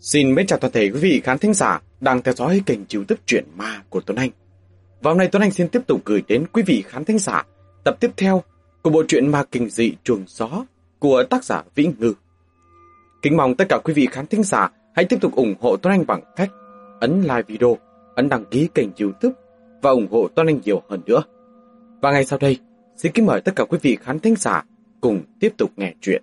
Xin mến chào toàn thể quý vị khán thính giả đang theo dõi kênh youtube truyện ma của Tuấn Anh. Và hôm nay Tuấn Anh xin tiếp tục gửi đến quý vị khán thính giả tập tiếp theo của bộ truyện ma kinh dị chuồng gió của tác giả Vĩ Ngư. Kính mong tất cả quý vị khán thính giả hãy tiếp tục ủng hộ Tuấn Anh bằng cách ấn like video, ấn đăng ký kênh youtube và ủng hộ Tuấn Anh nhiều hơn nữa. Và ngay sau đây, xin kính mời tất cả quý vị khán thính giả cùng tiếp tục nghe chuyện.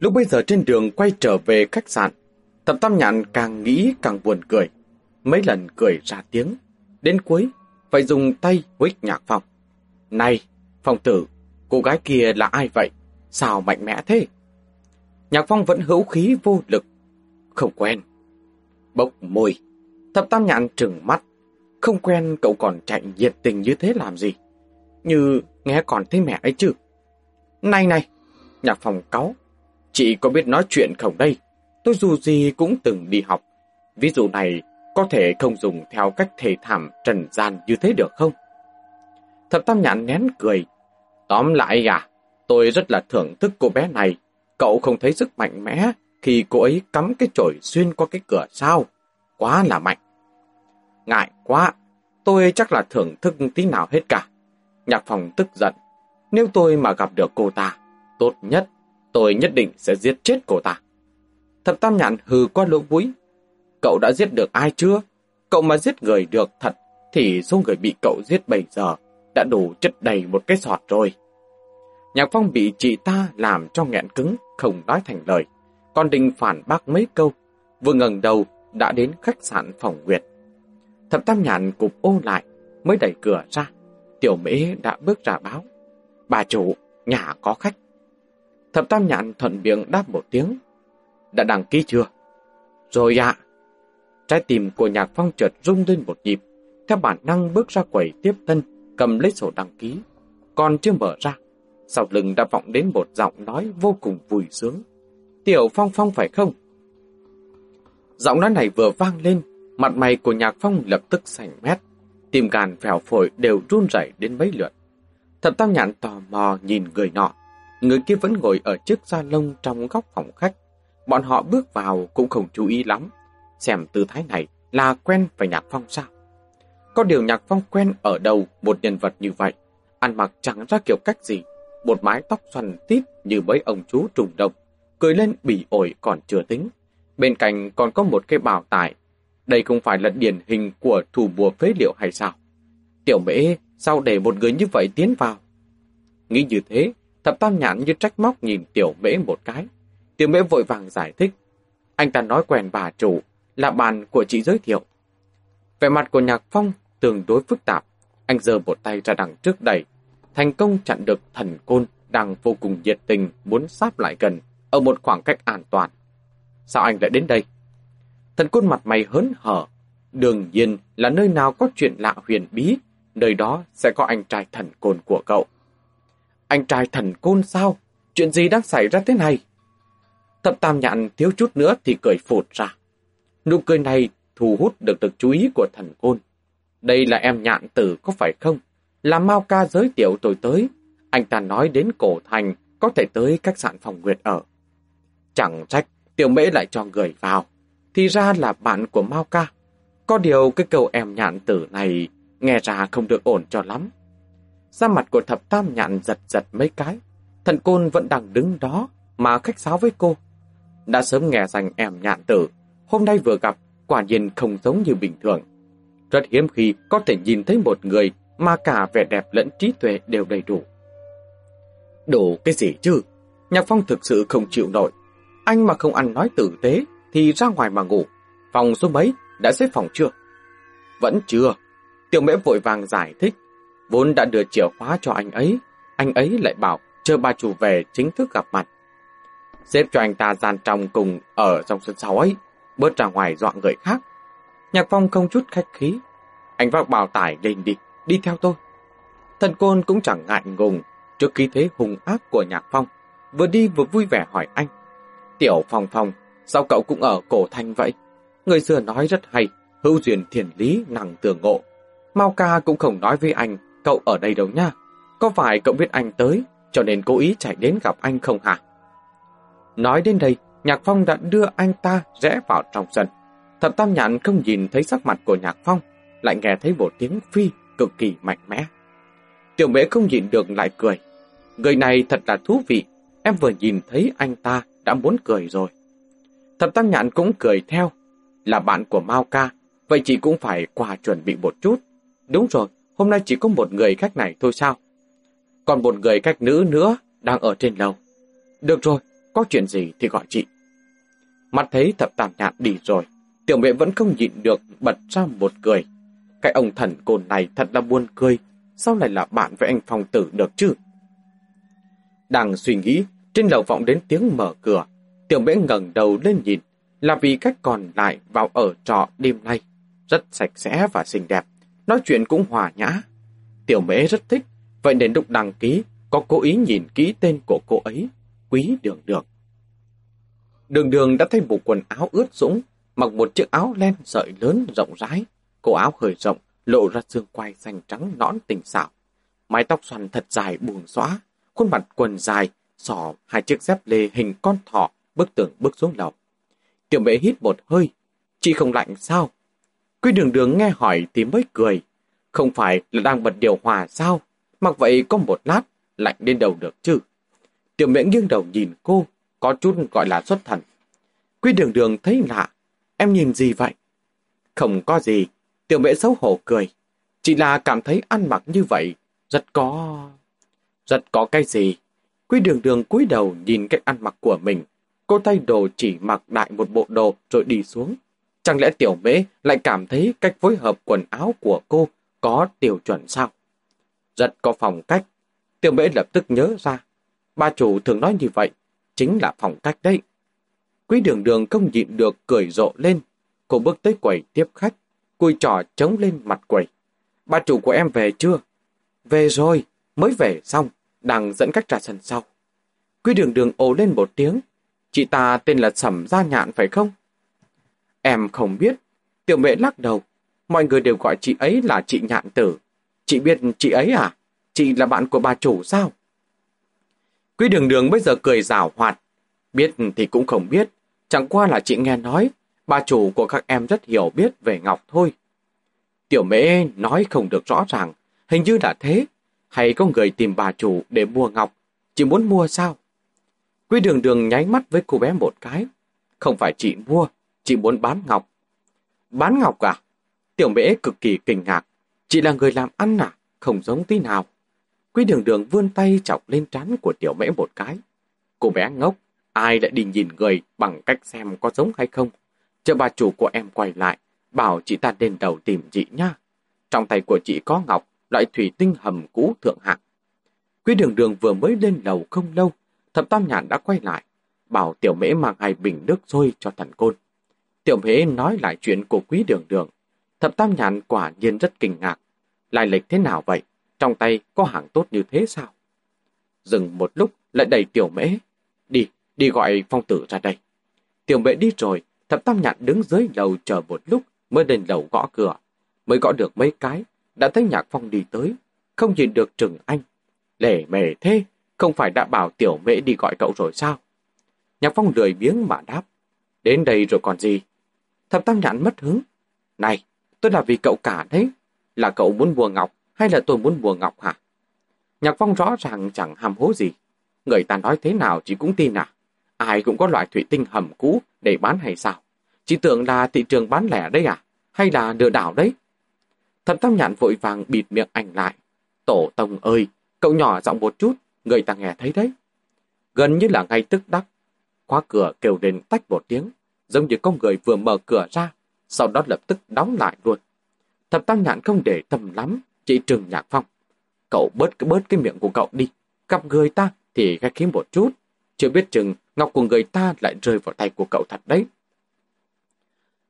Lúc bây giờ trên đường quay trở về khách sạn, Thập Tam Nhạn càng nghĩ càng buồn cười. Mấy lần cười ra tiếng. Đến cuối, phải dùng tay quýt nhạc phong. Này, phong tử, cô gái kia là ai vậy? Sao mạnh mẽ thế? Nhạc phong vẫn hữu khí vô lực. Không quen. Bốc môi. Thập Tam Nhạn trừng mắt. Không quen cậu còn chạy nhiệt tình như thế làm gì? Như nghe còn thấy mẹ ấy chứ. Này này, nhạc phong cáu. Chị có biết nói chuyện không đây? Tôi dù gì cũng từng đi học. Ví dụ này có thể không dùng theo cách thể thảm trần gian như thế được không? Thập Tam Nhãn nén cười. Tóm lại à, tôi rất là thưởng thức cô bé này. Cậu không thấy sức mạnh mẽ khi cô ấy cắm cái chổi xuyên qua cái cửa sao? Quá là mạnh. Ngại quá, tôi chắc là thưởng thức tí nào hết cả. Nhạc phòng tức giận. Nếu tôi mà gặp được cô ta, tốt nhất tôi nhất định sẽ giết chết cô ta. Thập Tam Nhạn hừ qua lỗ mũi. Cậu đã giết được ai chưa? Cậu mà giết người được thật, thì số người bị cậu giết bây giờ đã đủ chất đầy một cái sọt rồi. Nhạc Phong bị chị ta làm cho nghẹn cứng, không nói thành lời. Còn định phản bác mấy câu, vừa ngẩng đầu đã đến khách sạn phòng Nguyệt. Thập Tam Nhạn cụp ô lại, mới đẩy cửa ra. Tiểu Mễ đã bước ra báo. Bà chủ, nhà có khách. Thập Tam Nhạn thuận miệng đáp một tiếng. Đã đăng ký chưa? Rồi ạ. Trái tim của Nhạc Phong chợt rung lên một nhịp, theo bản năng bước ra quầy tiếp tân, cầm lấy sổ đăng ký. Còn chưa mở ra, sau lưng đã vọng đến một giọng nói vô cùng vui sướng. Tiểu Phong Phong phải không? Giọng nói này vừa vang lên, mặt mày của Nhạc Phong lập tức sành mét, tim gan phèo phổi đều run rẩy đến mấy lượt. Thập Tam Nhạn tò mò nhìn người nọ, người kia vẫn ngồi ở chiếc da lông trong góc phòng khách. Bọn họ bước vào cũng không chú ý lắm. Xem tư thái này là quen với Nhạc Phong sao? Có điều Nhạc Phong quen ở đâu một nhân vật như vậy? Ăn mặc chẳng ra kiểu cách gì. Một mái tóc xoăn tít như mấy ông chú trùng động. Cười lên bỉ ổi còn chưa tính. Bên cạnh còn có một cái bào tải. Đây không phải là điển hình của thủ bùa phế liệu hay sao? Tiểu mễ sao để một người như vậy tiến vào? Nghĩ như thế, Thập tam nhãn như trách móc nhìn tiểu mễ một cái. Tiểu mễ vội vàng giải thích. Anh ta nói quen bà chủ, là bạn của chị giới thiệu. Vẻ mặt của Nhạc Phong tương đối phức tạp. Anh giơ một tay ra đằng trước đẩy. Thành công chặn được thần côn đang vô cùng nhiệt tình muốn sáp lại gần ở một khoảng cách an toàn. Sao anh lại đến đây? Thần côn mặt mày hớn hở. Đương nhiên là nơi nào có chuyện lạ huyền bí, nơi đó sẽ có anh trai thần côn của cậu. Anh trai thần côn sao? Chuyện gì đang xảy ra thế này? Thập tam nhạn thiếu chút nữa thì cười phụt ra. Nụ cười này thu hút được được chú ý của thần côn. Đây là em nhạn tử có phải không? Là mau ca giới thiệu tôi tới. Anh ta nói đến cổ thành có thể tới khách sạn phòng nguyệt ở. Chẳng trách tiểu mễ lại cho người vào. Thì ra là bạn của Mao ca. Có điều cái câu em nhạn tử này nghe ra không được ổn cho lắm. Da mặt của thập tam nhạn giật giật mấy cái. Thần côn vẫn đang đứng đó mà khách sáo với cô. Đã sớm nghe rằng em nhạn tử, hôm nay vừa gặp, quả nhiên không giống như bình thường. Rất hiếm khi có thể nhìn thấy một người mà cả vẻ đẹp lẫn trí tuệ đều đầy đủ. Đủ cái gì chứ? Nhạc Phong thực sự không chịu nổi. Anh mà không ăn nói tử tế thì ra ngoài mà ngủ. Phòng số mấy đã xếp phòng chưa? Vẫn chưa. Tiểu mễ vội vàng giải thích Vốn đã đưa chìa khóa cho anh ấy, anh ấy lại bảo chờ bà chủ về chính thức gặp mặt. Xếp cho anh ta gian trong cùng ở trong sân sau ấy, bớt ra ngoài dọa người khác. Nhạc Phong không chút khách khí. Anh vác bào tải lên đi, đi theo tôi. Thần côn cũng chẳng ngại ngùng trước khí thế hùng ác của Nhạc Phong. Vừa đi vừa vui vẻ hỏi anh. Tiểu Phong Phong, sao cậu cũng ở cổ thanh vậy? Người xưa nói rất hay, hữu duyên thiền lý năng tường ngộ. Mao ca cũng không nói với anh cậu ở đây đâu nha. Có phải cậu biết anh tới, cho nên cố ý chạy đến gặp anh không hả? Nói đến đây, Nhạc Phong đã đưa anh ta rẽ vào trong sân. Thập Tam Nhạn không nhìn thấy sắc mặt của Nhạc Phong, lại nghe thấy một tiếng phi cực kỳ mạnh mẽ. Tiểu mễ không nhìn được lại cười. Người này thật là thú vị, em vừa nhìn thấy anh ta đã muốn cười rồi. Thập Tam Nhạn cũng cười theo. Là bạn của Mao Ca, vậy chị cũng phải qua chuẩn bị một chút. Đúng rồi, hôm nay chỉ có một người khách này thôi sao? Còn một người khách nữ nữa đang ở trên lầu. Được rồi, có chuyện gì thì gọi chị. Mặt thấy thập tam nhạn đi rồi, tiểu mẹ vẫn không nhịn được bật ra một cười. Cái ông thần côn này thật là buồn cười, sao lại là bạn với anh phong tử được chứ? Đang suy nghĩ, trên lầu vọng đến tiếng mở cửa, tiểu mẹ ngẩng đầu lên nhìn, là vì cách còn lại vào ở trọ đêm nay. Rất sạch sẽ và xinh đẹp, nói chuyện cũng hòa nhã. Tiểu mễ rất thích, vậy nên lúc đăng ký, có cố ý nhìn kỹ tên của cô ấy, quý đường đường. Đường đường đã thay bộ quần áo ướt sũng, mặc một chiếc áo len sợi lớn rộng rãi, cổ áo hơi rộng, lộ ra xương quai xanh trắng nõn tình xảo. Mái tóc xoăn thật dài buồn xóa, khuôn mặt quần dài, sò hai chiếc dép lê hình con thỏ, bước tường bước xuống lầu. Tiểu mễ hít một hơi, chị không lạnh sao? Quy đường đường nghe hỏi thì mới cười. Không phải là đang bật điều hòa sao? Mặc vậy có một lát, lạnh lên đầu được chứ? Tiểu miễn nghiêng đầu nhìn cô, có chút gọi là xuất thần. Quy đường đường thấy lạ, em nhìn gì vậy? Không có gì, tiểu mễ xấu hổ cười. Chỉ là cảm thấy ăn mặc như vậy, rất có... Rất có cái gì? Quy đường đường cúi đầu nhìn cách ăn mặc của mình. Cô thay đồ chỉ mặc đại một bộ đồ rồi đi xuống. Chẳng lẽ tiểu mễ lại cảm thấy cách phối hợp quần áo của cô có tiêu chuẩn sao? Rất có phong cách. Tiểu mễ lập tức nhớ ra. Ba chủ thường nói như vậy, chính là phong cách đấy. Quý đường đường không nhịn được cười rộ lên. Cô bước tới quầy tiếp khách, cùi trò trống lên mặt quầy. Ba chủ của em về chưa? Về rồi, mới về xong, đang dẫn khách ra sân sau. Quý đường đường ồ lên một tiếng. Chị ta tên là Sẩm Gia Nhạn phải không? Em không biết. Tiểu mẹ lắc đầu. Mọi người đều gọi chị ấy là chị Nhạn Tử. Chị biết chị ấy à? Chị là bạn của bà chủ sao? Quý đường đường bây giờ cười rào hoạt. Biết thì cũng không biết. Chẳng qua là chị nghe nói, bà chủ của các em rất hiểu biết về Ngọc thôi. Tiểu mễ nói không được rõ ràng, hình như là thế. Hay có người tìm bà chủ để mua Ngọc, chị muốn mua sao? Quý đường đường nháy mắt với cô bé một cái. Không phải chị mua, chị muốn bán Ngọc. Bán Ngọc à? Tiểu mễ cực kỳ kinh ngạc. Chị là người làm ăn à? Không giống tí nào. Quý đường đường vươn tay chọc lên trán của tiểu mễ một cái. Cô bé ngốc, ai lại đi nhìn người bằng cách xem có giống hay không. Chờ bà chủ của em quay lại, bảo chị ta lên đầu tìm chị nha. Trong tay của chị có ngọc, loại thủy tinh hầm cũ thượng hạng. Quý đường đường vừa mới lên lầu không lâu, thập tam nhàn đã quay lại, bảo tiểu mễ mang hai bình nước sôi cho thần côn. Tiểu mễ nói lại chuyện của quý đường đường. Thập tam nhàn quả nhiên rất kinh ngạc. Lai lịch thế nào vậy? Trong tay có hàng tốt như thế sao? Dừng một lúc lại đẩy tiểu mễ. Đi, đi gọi phong tử ra đây. Tiểu mễ đi rồi, thập tam nhạn đứng dưới lầu chờ một lúc mới lên lầu gõ cửa. Mới gõ được mấy cái, đã thấy nhạc phong đi tới. Không nhìn được trừng anh. Lẻ mề thế, không phải đã bảo tiểu mễ đi gọi cậu rồi sao? Nhạc phong lười biếng mà đáp. Đến đây rồi còn gì? Thập tam nhạn mất hứng. Này, tôi là vì cậu cả đấy. Là cậu muốn bùa ngọc hay là tôi muốn bùa ngọc hả? Nhạc Phong rõ ràng chẳng hàm hố gì. Người ta nói thế nào chị cũng tin à? Ai cũng có loại thủy tinh hầm cũ để bán hay sao? Chị tưởng là thị trường bán lẻ đấy à? Hay là lừa đảo đấy? Thập Tam Nhạn vội vàng bịt miệng ảnh lại. Tổ tông ơi, cậu nhỏ giọng một chút, người ta nghe thấy đấy. Gần như là ngay tức đắc, khóa cửa kêu lên tách một tiếng, giống như con người vừa mở cửa ra, sau đó lập tức đóng lại luôn. Thập Tam Nhạn không để tâm lắm, chỉ Trừng Nhạc Phong, cậu bớt cái bớt cái miệng của cậu đi. Gặp người ta thì khách khí một chút. Chưa biết chừng ngọc của người ta lại rơi vào tay của cậu thật đấy.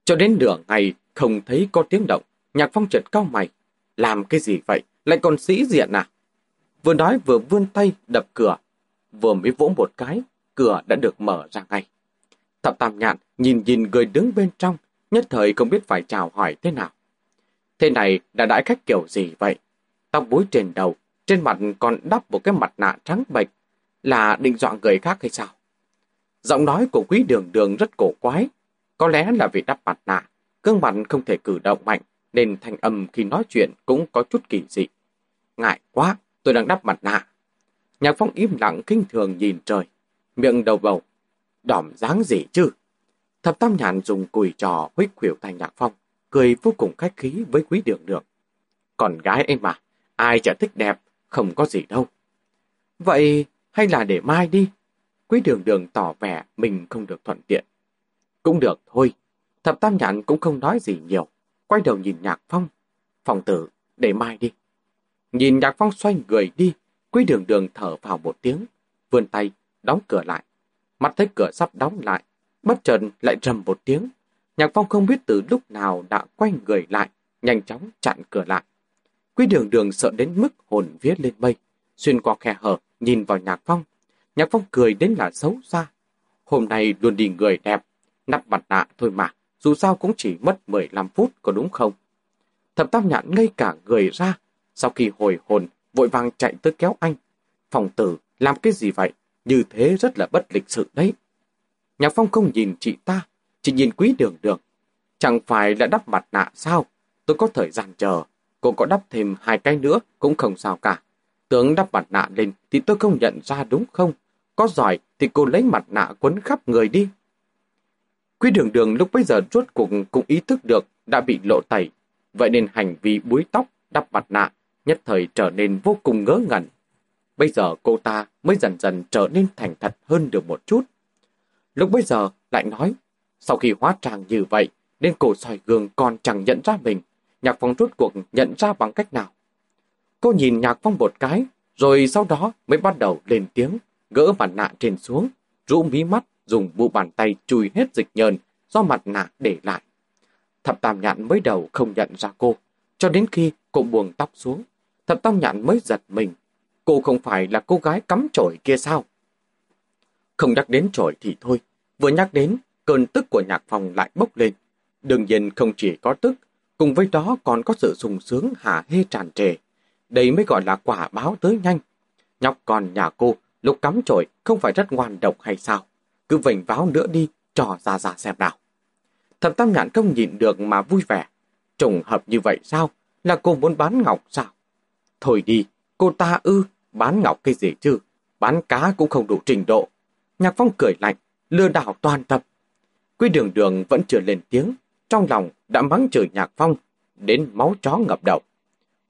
Cho đến nửa ngày không thấy có tiếng động, Nhạc Phong chợt cao mày. Làm cái gì vậy? Lại còn sĩ diện à? Vừa nói vừa vươn tay đập cửa. Vừa mới vỗ một cái, cửa đã được mở ra ngay. Thập Tam Nhạn nhìn nhìn người đứng bên trong, nhất thời không biết phải chào hỏi thế nào. Thế này đã đãi khách kiểu gì vậy? Tóc búi trên đầu, trên mặt còn đắp một cái mặt nạ trắng bệch, là định dọa người khác hay sao? Giọng nói của quý đường đường rất cổ quái. Có lẽ là vì đắp mặt nạ, gương mặt không thể cử động mạnh, nên thanh âm khi nói chuyện cũng có chút kỳ dị. Ngại quá, tôi đang đắp mặt nạ. Nhạc phong im lặng kinh thường nhìn trời, miệng đầu bầu. Đỏm dáng gì chứ? Thập tam nhàn dùng cùi trò huyết khuỷu thành nhạc phong, cười vô cùng khách khí với quý đường đường. Còn gái em mà, ai chả thích đẹp, không có gì đâu. Vậy hay là để mai đi? Quý đường đường tỏ vẻ mình không được thuận tiện. Cũng được thôi. Thập tam nhãn cũng không nói gì nhiều. Quay đầu nhìn nhạc phong. Phòng tử, để mai đi. Nhìn nhạc phong xoay người đi. Quý đường đường thở vào một tiếng. Vươn tay, đóng cửa lại. Mắt thấy cửa sắp đóng lại. Bất chợt lại rầm một tiếng. Nhạc phong không biết từ lúc nào đã quay người lại. Nhanh chóng chặn cửa lại. Quý đường đường sợ đến mức hồn vía lên mây. Xuyên qua khe hở, nhìn vào nhạc phong. Nhạc phong cười đến là xấu xa. Hôm nay luôn đi người đẹp, nắp mặt nạ thôi mà, dù sao cũng chỉ mất 15 phút có đúng không? Thập tam nhạn ngây cả người ra, sau khi hồi hồn, vội vàng chạy tới kéo anh. Phòng tử, làm cái gì vậy? Như thế rất là bất lịch sự đấy. Nhạc phong không nhìn chị ta, chỉ nhìn quý đường đường. Chẳng phải là đắp mặt nạ sao? Tôi có thời gian chờ. Cô có đắp thêm hai cái nữa cũng không sao cả. Tướng đắp mặt nạ lên thì tôi không nhận ra đúng không? Có giỏi thì cô lấy mặt nạ quấn khắp người đi. Quý đường đường lúc bấy giờ rốt cuộc cũng ý thức được đã bị lộ tẩy. Vậy nên hành vi búi tóc, đắp mặt nạ nhất thời trở nên vô cùng ngớ ngẩn. Bây giờ cô ta mới dần dần trở nên thành thật hơn được một chút. Lúc bây giờ lại nói, sau khi hóa trang như vậy, nên cổ soi gương còn chẳng nhận ra mình. Nhạc phong rốt cuộc nhận ra bằng cách nào. Cô nhìn nhạc phong một cái, rồi sau đó mới bắt đầu lên tiếng, gỡ mặt nạ trên xuống, rũ mí mắt, dùng bộ bàn tay chùi hết dịch nhờn do mặt nạ để lại. Thập tam nhạn mới đầu không nhận ra cô, cho đến khi cô buông tóc xuống, thập tam nhạn mới giật mình. Cô không phải là cô gái cắm chổi kia sao? Không nhắc đến chổi thì thôi, vừa nhắc đến, cơn tức của nhạc phòng lại bốc lên. Đương nhiên không chỉ có tức, cùng với đó còn có sự sung sướng hả hê tràn trề. Đây mới gọi là quả báo tới nhanh. Nhóc con nhà cô, lúc cắm chổi không phải rất ngoan độc hay sao? Cứ vệnh váo nữa đi, trò ra ra xem nào. Thập tam nhãn không nhịn được mà vui vẻ. Trùng hợp như vậy sao? Là cô muốn bán ngọc sao? Thôi đi, cô ta ư, bán ngọc cái gì chứ? Bán cá cũng không đủ trình độ. Nhạc phong cười lạnh, lừa đảo toàn tập. Quy đường đường vẫn chưa lên tiếng, trong lòng đã mắng chửi nhạc phong, đến máu chó ngập đầu.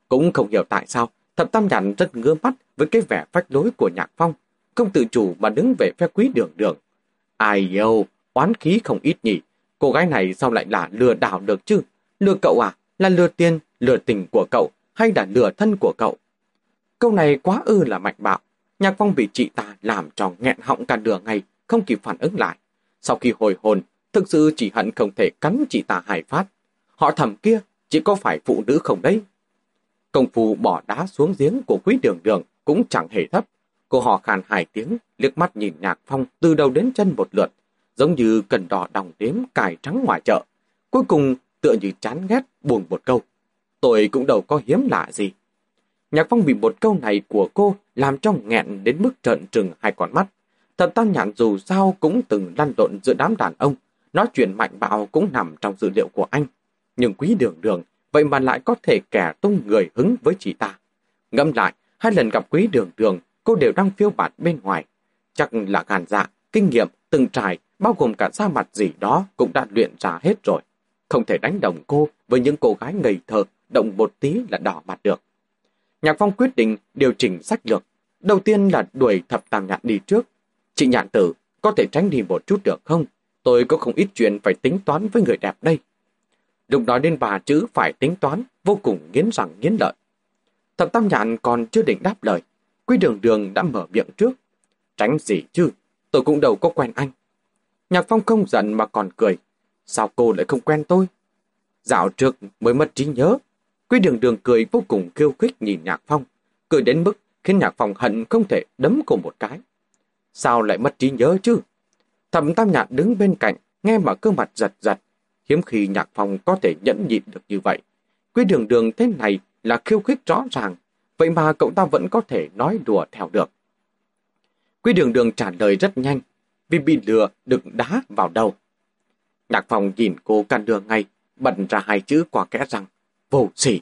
Cũng không hiểu tại sao, thập tam nhàn rất ngứa mắt với cái vẻ phách lối của nhạc phong, không tự chủ mà đứng về phe quý đường đường. Ai yêu, oán khí không ít nhỉ, cô gái này sao lại là lừa đảo được chứ? Lừa cậu à? Là lừa tiền, lừa tình của cậu, hay là lừa thân của cậu? Câu này quá ư là mạnh bạo. Nhạc phong bị chị ta làm cho nghẹn họng cả nửa ngày, không kịp phản ứng lại. Sau khi hồi hồn, thực sự chỉ hận không thể cắn chị ta hài phát. Họ thầm kia, chỉ có phải phụ nữ không đấy? Công phu bỏ đá xuống giếng của quý đường đường cũng chẳng hề thấp. Cô họ khàn hai tiếng, liếc mắt nhìn nhạc phong từ đầu đến chân một lượt, giống như cần đỏ đồng đếm cài trắng ngoài chợ. Cuối cùng tựa như chán ghét buồn một câu. Tôi cũng đâu có hiếm lạ gì. Nhạc phong bị một câu này của cô làm cho nghẹn đến mức trợn trừng hai con mắt. Thật tam nhãn dù sao cũng từng lăn lộn giữa đám đàn ông, nói chuyện mạnh bạo cũng nằm trong dữ liệu của anh. Nhưng quý đường đường vậy mà lại có thể kẻ tung người hứng với chị ta. Ngẫm lại, hai lần gặp quý đường đường, cô đều đang phiêu bạt bên ngoài. Chắc là gàn dạ, kinh nghiệm, từng trải, bao gồm cả da mặt gì đó cũng đã luyện ra hết rồi. Không thể đánh đồng cô với những cô gái ngây thơ, động một tí là đỏ mặt được. Nhạc Phong quyết định điều chỉnh sách lược. Đầu tiên là đuổi thập tam nhạn đi trước. Chị nhạn tử, có thể tránh đi một chút được không? Tôi có không ít chuyện phải tính toán với người đẹp đây. Lúc nói đến bà chữ phải tính toán, vô cùng nghiến răng nghiến lợi. Thập tam nhạn còn chưa định đáp lời. Quý đường đường đã mở miệng trước. Tránh gì chứ, tôi cũng đâu có quen anh. Nhạc phong không giận mà còn cười. Sao cô lại không quen tôi? Dạo trước mới mất trí nhớ. Quý đường đường cười vô cùng khiêu khích nhìn nhạc phong. Cười đến mức khiến nhạc phong hận không thể đấm cô một cái. Sao lại mất trí nhớ chứ? Thẩm tam nhạn đứng bên cạnh, nghe mà cơ mặt giật giật, hiếm khi nhạc phong có thể nhẫn nhịn được như vậy. Quý đường đường thế này là khiêu khích rõ ràng, vậy mà cậu ta vẫn có thể nói đùa theo được. Quý đường đường trả lời rất nhanh, vì bị lừa đựng đá vào đầu. Nhạc Phong nhìn cô căn đường ngay, bật ra hai chữ qua kẽ răng, vô sỉ.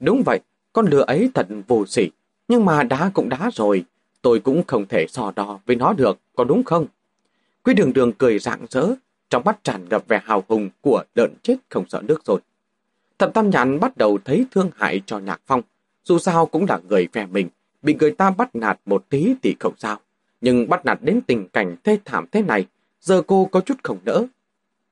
Đúng vậy, con lừa ấy thật vô sỉ, nhưng mà đá cũng đá rồi, tôi cũng không thể so đo với nó được, có đúng không? Quý đường đường cười rạng rỡ, trong mắt tràn ngập vẻ hào hùng của lợn chết không sợ nước rồi. Thập Tam Nhãn bắt đầu thấy thương hại cho Nhạc Phong, dù sao cũng là người phe mình, bị người ta bắt nạt một tí thì không sao. Nhưng bắt nạt đến tình cảnh thê thảm thế này, giờ cô có chút không nỡ.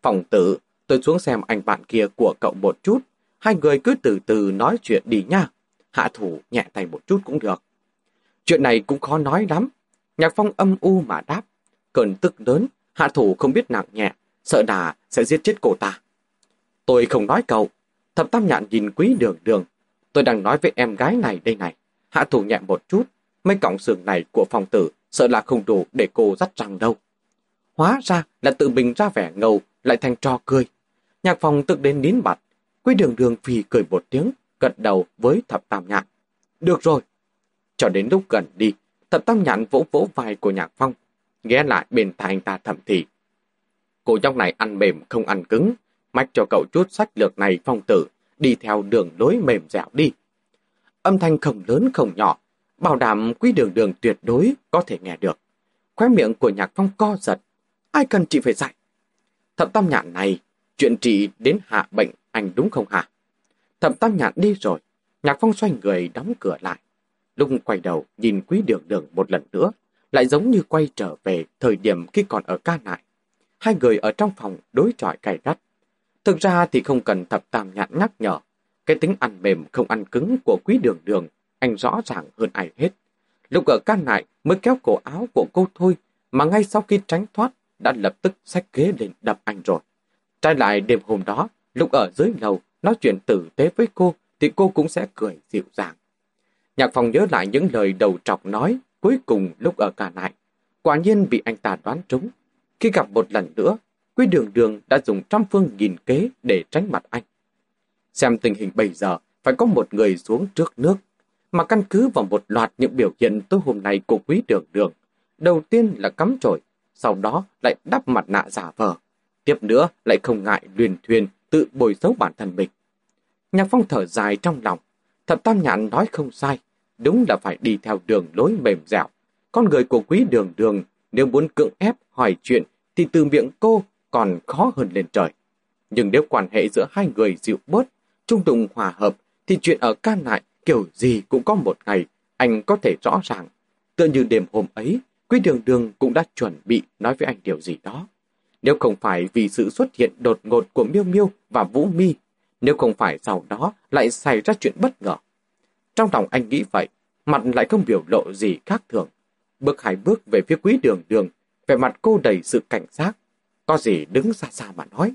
Phòng tử, tôi xuống xem anh bạn kia của cậu một chút, hai người cứ từ từ nói chuyện đi nha. Hạ thủ nhẹ tay một chút cũng được. Chuyện này cũng khó nói lắm. Nhạc Phong âm u mà đáp. Cơn tức lớn, hạ thủ không biết nặng nhẹ, sợ đà sẽ giết chết cô ta. Tôi không nói cậu. Thập tam nhạn nhìn quý đường đường. Tôi đang nói với em gái này đây này. Hạ thủ nhẹ một chút, mấy cọng xương này của phòng tử sợ là không đủ để cô dắt răng đâu. Hóa ra là tự mình ra vẻ ngầu, lại thành trò cười. Nhạc phòng tức đến nín mặt. Quý đường đường phì cười một tiếng, gật đầu với thập tam nhạn. Được rồi. Cho đến lúc gần đi, thập tam nhạn vỗ vỗ vai của nhạc phong, ghé lại bên tai anh ta thầm thì. Cô nhóc này ăn mềm không ăn cứng, mách cho cậu chút sách lược này phong tử, đi theo đường lối mềm dẻo đi. Âm thanh không lớn không nhỏ, bảo đảm quý đường đường tuyệt đối có thể nghe được. Khóe miệng của nhạc phong co giật, ai cần chị phải dạy. Thập tam nhạn này, chuyện trị đến hạ bệnh anh đúng không hả? Thẩm tam nhạn đi rồi, nhạc phong xoay người đóng cửa lại. Lúc quay đầu nhìn quý đường đường một lần nữa, lại giống như quay trở về thời điểm khi còn ở ca nại. Hai người ở trong phòng đối chọi cày gắt. Thực ra thì không cần thập tam nhạn nhắc nhở. Cái tính ăn mềm không ăn cứng của quý đường đường, anh rõ ràng hơn ai hết. Lúc ở ca nại mới kéo cổ áo của cô thôi, mà ngay sau khi tránh thoát đã lập tức xách ghế lên đập anh rồi. Trái lại đêm hôm đó, lúc ở dưới lầu nói chuyện tử tế với cô thì cô cũng sẽ cười dịu dàng. Nhạc phòng nhớ lại những lời đầu trọc nói cuối cùng lúc ở cả nại. Quả nhiên bị anh ta đoán trúng. Khi gặp một lần nữa, Quý Đường Đường đã dùng trăm phương nghìn kế để tránh mặt anh. Xem tình hình bây giờ, phải có một người xuống trước nước. Mà căn cứ vào một loạt những biểu hiện tối hôm nay của Quý Đường Đường. Đầu tiên là cắm trội, sau đó lại đắp mặt nạ giả vờ. Tiếp nữa lại không ngại luyền thuyền tự bồi xấu bản thân mình. Nhạc phong thở dài trong lòng. Thập tam nhạn nói không sai. Đúng là phải đi theo đường lối mềm dẻo. Con người của quý đường đường nếu muốn cưỡng ép hỏi chuyện thì từ miệng cô còn khó hơn lên trời. Nhưng nếu quan hệ giữa hai người dịu bớt, trung tùng hòa hợp, thì chuyện ở can lại kiểu gì cũng có một ngày anh có thể rõ ràng. Tựa như đêm hôm ấy, Quý Đường Đường cũng đã chuẩn bị nói với anh điều gì đó. Nếu không phải vì sự xuất hiện đột ngột của Miêu Miêu và Vũ Mi, nếu không phải sau đó lại xảy ra chuyện bất ngờ. Trong lòng anh nghĩ vậy, mặt lại không biểu lộ gì khác thường. Bước hai bước về phía quý đường đường, vẻ mặt cô đầy sự cảnh giác. Có gì đứng xa xa mà nói.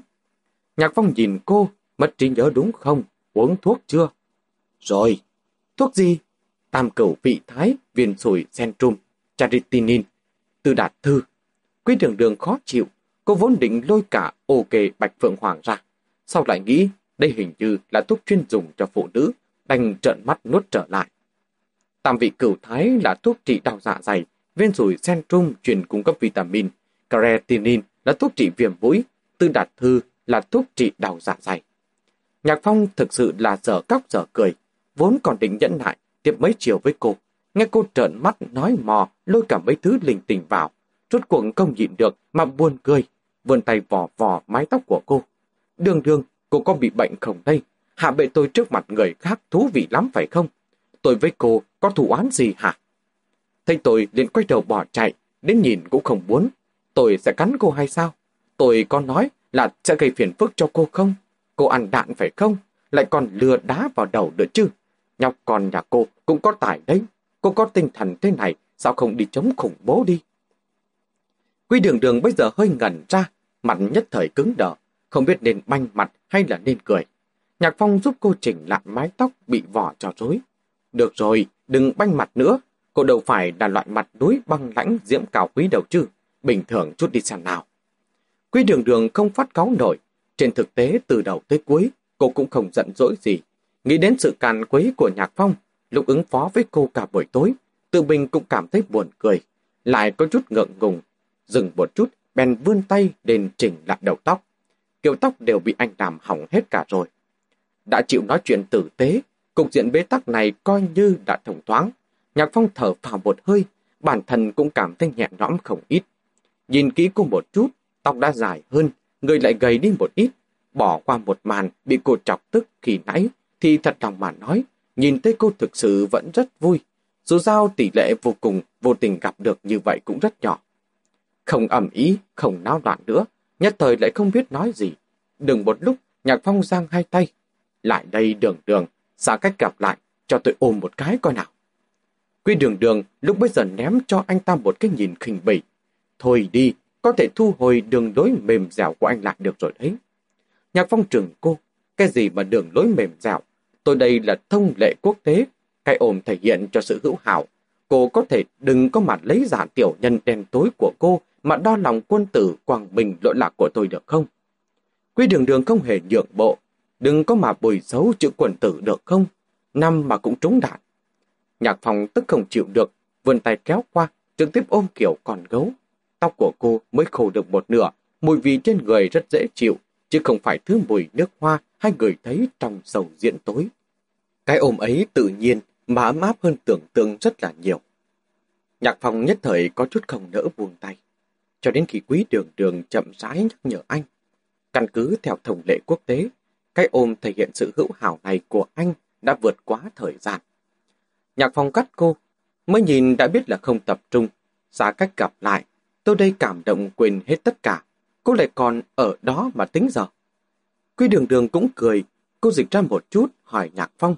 Nhạc Phong nhìn cô, mất trí nhớ đúng không? Uống thuốc chưa? Rồi. Thuốc gì? Tam cửu vị thái, viên sủi centrum, charitinin. Từ đạt thư. Quý đường đường khó chịu, cô vốn định lôi cả ok bạch phượng hoàng ra. Sau lại nghĩ, đây hình như là thuốc chuyên dùng cho phụ nữ, đành trợn mắt nuốt trở lại. Tam vị cửu thái là thuốc trị đau dạ dày, viên rủi sen trung truyền cung cấp vitamin, creatinine là thuốc trị viêm mũi, tư đạt thư là thuốc trị đau dạ dày. Nhạc Phong thực sự là dở cóc dở cười, vốn còn định nhẫn lại tiếp mấy chiều với cô. Nghe cô trợn mắt nói mò, lôi cả mấy thứ linh tình vào. Rốt cuộc không nhịn được mà buồn cười, vươn tay vò vò mái tóc của cô. Đường đường, cô có bị bệnh không đây? Hạ bệ tôi trước mặt người khác thú vị lắm phải không? Tôi với cô có thủ án gì hả? Thấy tôi liền quay đầu bỏ chạy, đến nhìn cũng không muốn. Tôi sẽ cắn cô hay sao? Tôi có nói là sẽ gây phiền phức cho cô không? Cô ăn đạn phải không? Lại còn lừa đá vào đầu nữa chứ? Nhóc con nhà cô cũng có tài đấy. Cô có tinh thần thế này, sao không đi chống khủng bố đi? Quy đường đường bây giờ hơi ngẩn ra, mặt nhất thời cứng đờ, không biết nên banh mặt hay là nên cười. Nhạc Phong giúp cô chỉnh lại mái tóc bị vỏ cho rối. Được rồi, đừng banh mặt nữa. Cô đâu phải là loại mặt núi băng lãnh diễm cao quý đầu chứ. Bình thường chút đi xem nào. Quý đường đường không phát cáo nổi. Trên thực tế từ đầu tới cuối, cô cũng không giận dỗi gì. Nghĩ đến sự càn quấy của Nhạc Phong, lúc ứng phó với cô cả buổi tối, tự mình cũng cảm thấy buồn cười. Lại có chút ngượng ngùng. dừng một chút, bèn vươn tay lên chỉnh lại đầu tóc. Kiểu tóc đều bị anh làm hỏng hết cả rồi. Đã chịu nói chuyện tử tế, cục diện bế tắc này coi như đã thông thoáng. Nhạc Phong thở vào một hơi, bản thân cũng cảm thấy nhẹ nhõm không ít. Nhìn kỹ cô một chút, tóc đã dài hơn, người lại gầy đi một ít. Bỏ qua một màn bị cô chọc tức khi nãy, thì thật lòng mà nói, nhìn thấy cô thực sự vẫn rất vui. Dù sao tỷ lệ vô cùng vô tình gặp được như vậy cũng rất nhỏ. Không ẩm ý, không náo loạn nữa, nhất thời lại không biết nói gì. Đừng một lúc, Nhạc Phong giang hai tay. Lại đây đường đường, xa cách gặp lại, cho tôi ôm một cái coi nào. Quy đường đường lúc bây giờ ném cho anh ta một cái nhìn khinh bỉ. Thôi đi, có thể thu hồi đường lối mềm dẻo của anh lại được rồi đấy. Nhạc phong trường cô, cái gì mà đường lối mềm dẻo? Tôi đây là thông lệ quốc tế, cái ôm thể hiện cho sự hữu hảo. Cô có thể đừng có mặt lấy giả tiểu nhân đen tối của cô mà đo lòng quân tử Quảng Bình lỗi lạc của tôi được không? Quy đường đường không hề nhượng bộ, đừng có mà bồi xấu chữ quần tử được không? Năm mà cũng trúng đạn. Nhạc phòng tức không chịu được, vươn tay kéo qua, trực tiếp ôm kiểu còn gấu. Tóc của cô mới khô được một nửa, mùi vị trên người rất dễ chịu, chứ không phải thứ mùi nước hoa hay người thấy trong sầu diễn tối. Cái ôm ấy tự nhiên mà ấm áp hơn tưởng tượng rất là nhiều. Nhạc phòng nhất thời có chút không nỡ buông tay, cho đến khi quý đường đường chậm rãi nhắc nhở anh. Căn cứ theo thông lệ quốc tế, cái ôm thể hiện sự hữu hảo này của anh đã vượt quá thời gian. Nhạc phong cắt cô, mới nhìn đã biết là không tập trung, xa cách gặp lại, tôi đây cảm động quên hết tất cả, cô lại còn ở đó mà tính giờ. Quý đường đường cũng cười, cô dịch ra một chút, hỏi nhạc phong.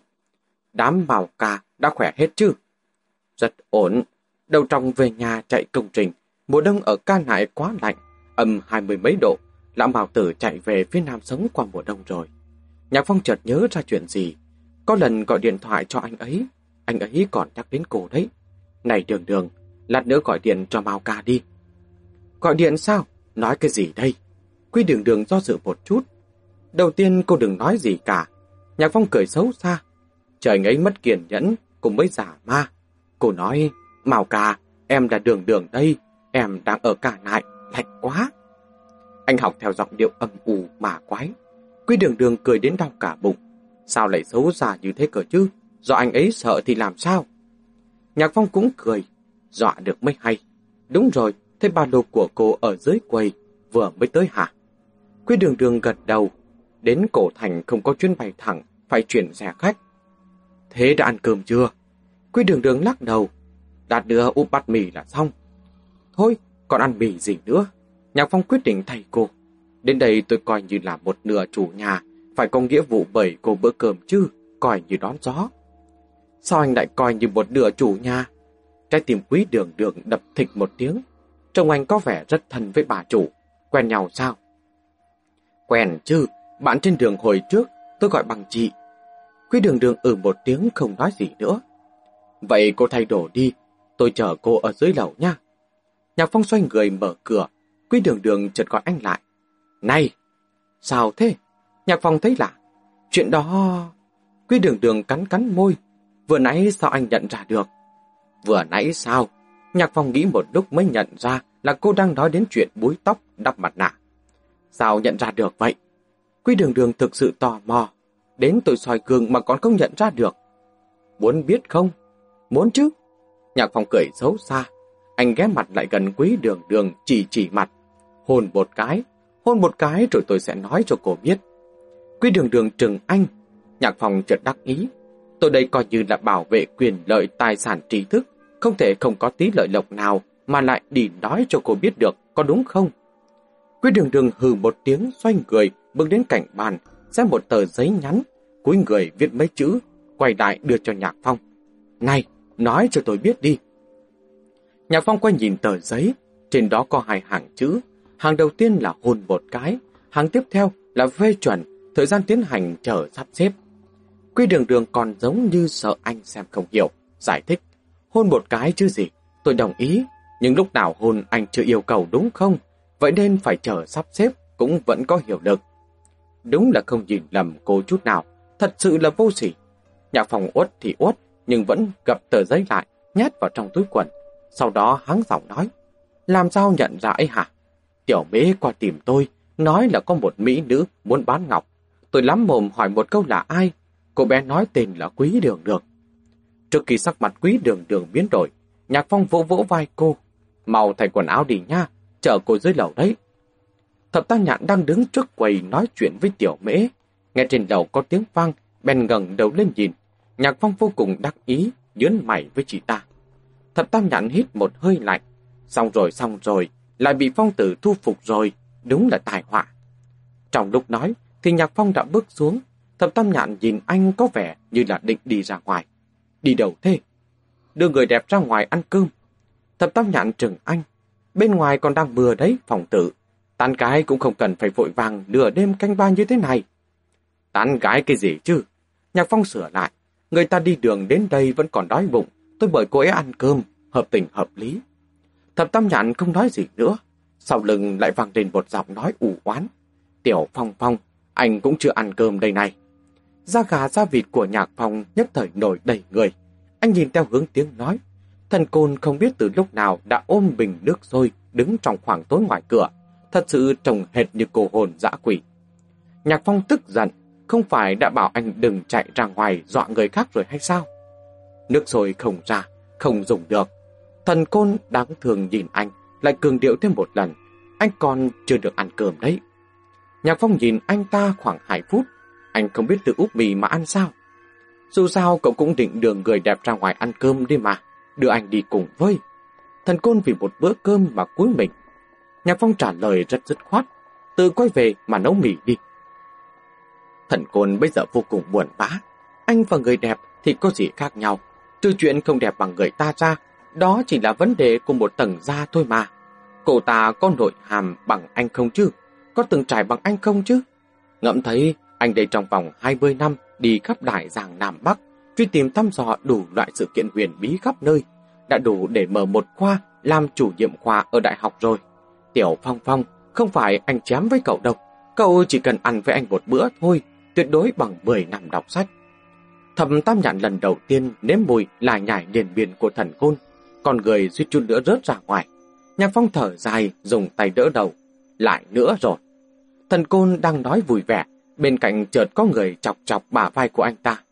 Đám bào ca đã khỏe hết chứ? Rất ổn, đầu trong về nhà chạy công trình, mùa đông ở ca nại quá lạnh, âm hai mươi mấy độ, lão bào tử chạy về phía nam sống qua mùa đông rồi. Nhạc phong chợt nhớ ra chuyện gì, có lần gọi điện thoại cho anh ấy, anh ấy còn nhắc đến cô đấy. Này đường đường, lát nữa gọi điện cho Mao ca đi. Gọi điện sao? Nói cái gì đây? Quy đường đường do dự một chút. Đầu tiên cô đừng nói gì cả. Nhạc phong cười xấu xa. Trời ấy mất kiên nhẫn, cùng mới giả ma. Cô nói, Mao ca, em là đường đường đây, em đang ở cả nại, lạnh quá. Anh học theo giọng điệu âm u mà quái. Quy đường đường cười đến đau cả bụng. Sao lại xấu xa như thế cơ chứ? Do anh ấy sợ thì làm sao? Nhạc Phong cũng cười, dọa được mới hay. Đúng rồi, thế ba lô của cô ở dưới quầy, vừa mới tới hả? Quy đường đường gật đầu, đến cổ thành không có chuyến bay thẳng, phải chuyển xe khách. Thế đã ăn cơm chưa? Quy đường đường lắc đầu, đạt đưa úp bát mì là xong. Thôi, còn ăn mì gì nữa? Nhạc Phong quyết định thay cô. Đến đây tôi coi như là một nửa chủ nhà, phải có nghĩa vụ bẩy cô bữa cơm chứ, coi như đón gió. Sao anh lại coi như một nửa chủ nhà? Trái tim quý đường đường đập thịch một tiếng. Trông anh có vẻ rất thân với bà chủ. Quen nhau sao? Quen chứ, bạn trên đường hồi trước, tôi gọi bằng chị. Quý đường đường ừ một tiếng không nói gì nữa. Vậy cô thay đồ đi, tôi chờ cô ở dưới lầu nha. Nhạc phong xoay người mở cửa, quý đường đường chợt gọi anh lại. Này! Sao thế? Nhạc phong thấy lạ. Chuyện đó... Quý đường đường cắn cắn môi, Vừa nãy sao anh nhận ra được? Vừa nãy sao? Nhạc phong nghĩ một lúc mới nhận ra là cô đang nói đến chuyện búi tóc, đắp mặt nạ. Sao nhận ra được vậy? Quy đường đường thực sự tò mò. Đến tôi soi gương mà còn không nhận ra được. Muốn biết không? Muốn chứ? Nhạc phong cười xấu xa. Anh ghé mặt lại gần quý đường đường chỉ chỉ mặt. Hôn một cái. Hôn một cái rồi tôi sẽ nói cho cô biết. Quý đường đường trừng anh. Nhạc phong chợt đắc ý. Tôi đây coi như là bảo vệ quyền lợi tài sản trí thức, không thể không có tí lợi lộc nào mà lại đi nói cho cô biết được, có đúng không? Quý đường đường hừ một tiếng xoay người, bước đến cạnh bàn, xem một tờ giấy nhắn, cúi người viết mấy chữ, quay lại đưa cho Nhạc Phong. Này, nói cho tôi biết đi. Nhạc Phong quay nhìn tờ giấy, trên đó có hai hàng chữ. Hàng đầu tiên là hôn một cái, hàng tiếp theo là phê chuẩn, thời gian tiến hành chờ sắp xếp. Quy đường đường còn giống như sợ anh xem không hiểu, giải thích. Hôn một cái chứ gì, tôi đồng ý, nhưng lúc nào hôn anh chưa yêu cầu đúng không? Vậy nên phải chờ sắp xếp cũng vẫn có hiểu được. Đúng là không nhìn lầm cô chút nào, thật sự là vô sỉ. Nhạc phòng uất thì uất, nhưng vẫn gập tờ giấy lại, nhét vào trong túi quần. Sau đó hắn giọng nói, làm sao nhận ra ấy hả? Tiểu mế qua tìm tôi, nói là có một mỹ nữ muốn bán ngọc. Tôi lắm mồm hỏi một câu là ai? Cô bé nói tên là Quý Đường Đường. Trước khi sắc mặt Quý Đường Đường biến đổi, Nhạc Phong vỗ vỗ vai cô. Màu thay quần áo đi nha, chờ cô dưới lầu đấy. Thập tam nhạn đang đứng trước quầy nói chuyện với tiểu mễ. Nghe trên lầu có tiếng vang, bèn ngẩng đầu lên nhìn. Nhạc Phong vô cùng đắc ý, nhớn mày với chị ta. Thập tam nhạn hít một hơi lạnh. Xong rồi xong rồi, lại bị phong tử thu phục rồi, đúng là tài họa. Trong lúc nói, thì Nhạc Phong đã bước xuống. Thập tam nhạn nhìn anh có vẻ như là định đi ra ngoài. Đi đâu thế? Đưa người đẹp ra ngoài ăn cơm. Thập tam nhạn trừng anh. Bên ngoài còn đang mưa đấy, phòng tử. Tán gái cũng không cần phải vội vàng nửa đêm canh ba như thế này. Tán gái cái gì chứ? Nhạc Phong sửa lại. Người ta đi đường đến đây vẫn còn đói bụng. Tôi mời cô ấy ăn cơm, hợp tình hợp lý. Thập tam nhạn không nói gì nữa. Sau lưng lại vang lên một giọng nói ủ oán. Tiểu Phong Phong, anh cũng chưa ăn cơm đây này. Da gà da vịt của nhạc phong nhất thời nổi đầy người. Anh nhìn theo hướng tiếng nói. Thần côn không biết từ lúc nào đã ôm bình nước sôi đứng trong khoảng tối ngoài cửa. Thật sự trông hệt như cô hồn dã quỷ. Nhạc phong tức giận, không phải đã bảo anh đừng chạy ra ngoài dọa người khác rồi hay sao? Nước sôi không ra, không dùng được. Thần côn đáng thường nhìn anh, lại cường điệu thêm một lần. Anh còn chưa được ăn cơm đấy. Nhạc Phong nhìn anh ta khoảng 2 phút. Anh không biết tự úp mì mà ăn sao. Dù sao cậu cũng định đường người đẹp ra ngoài ăn cơm đi mà. Đưa anh đi cùng với. Thần côn vì một bữa cơm mà cuối mình. Nhạc Phong trả lời rất dứt khoát. Tự quay về mà nấu mì đi. Thần côn bây giờ vô cùng buồn bã. Anh và người đẹp thì có gì khác nhau. Trừ chuyện không đẹp bằng người ta ra, đó chỉ là vấn đề của một tầng da thôi mà. Cô ta có nội hàm bằng anh không chứ? Có từng trải bằng anh không chứ? Ngẫm thấy anh đây trong vòng 20 năm đi khắp đại giang Nam Bắc, truy tìm thăm dò đủ loại sự kiện huyền bí khắp nơi, đã đủ để mở một khoa làm chủ nhiệm khoa ở đại học rồi. Tiểu Phong Phong, không phải anh chém với cậu đâu, cậu chỉ cần ăn với anh một bữa thôi, tuyệt đối bằng 10 năm đọc sách. Thầm Tam Nhạn lần đầu tiên nếm mùi là nhảy liền biên của thần côn, còn người suýt chút nữa rớt ra ngoài. Nhạc Phong thở dài, dùng tay đỡ đầu. Lại nữa rồi. Thần côn đang nói vui vẻ, bên cạnh chợt có người chọc chọc bả vai của anh ta.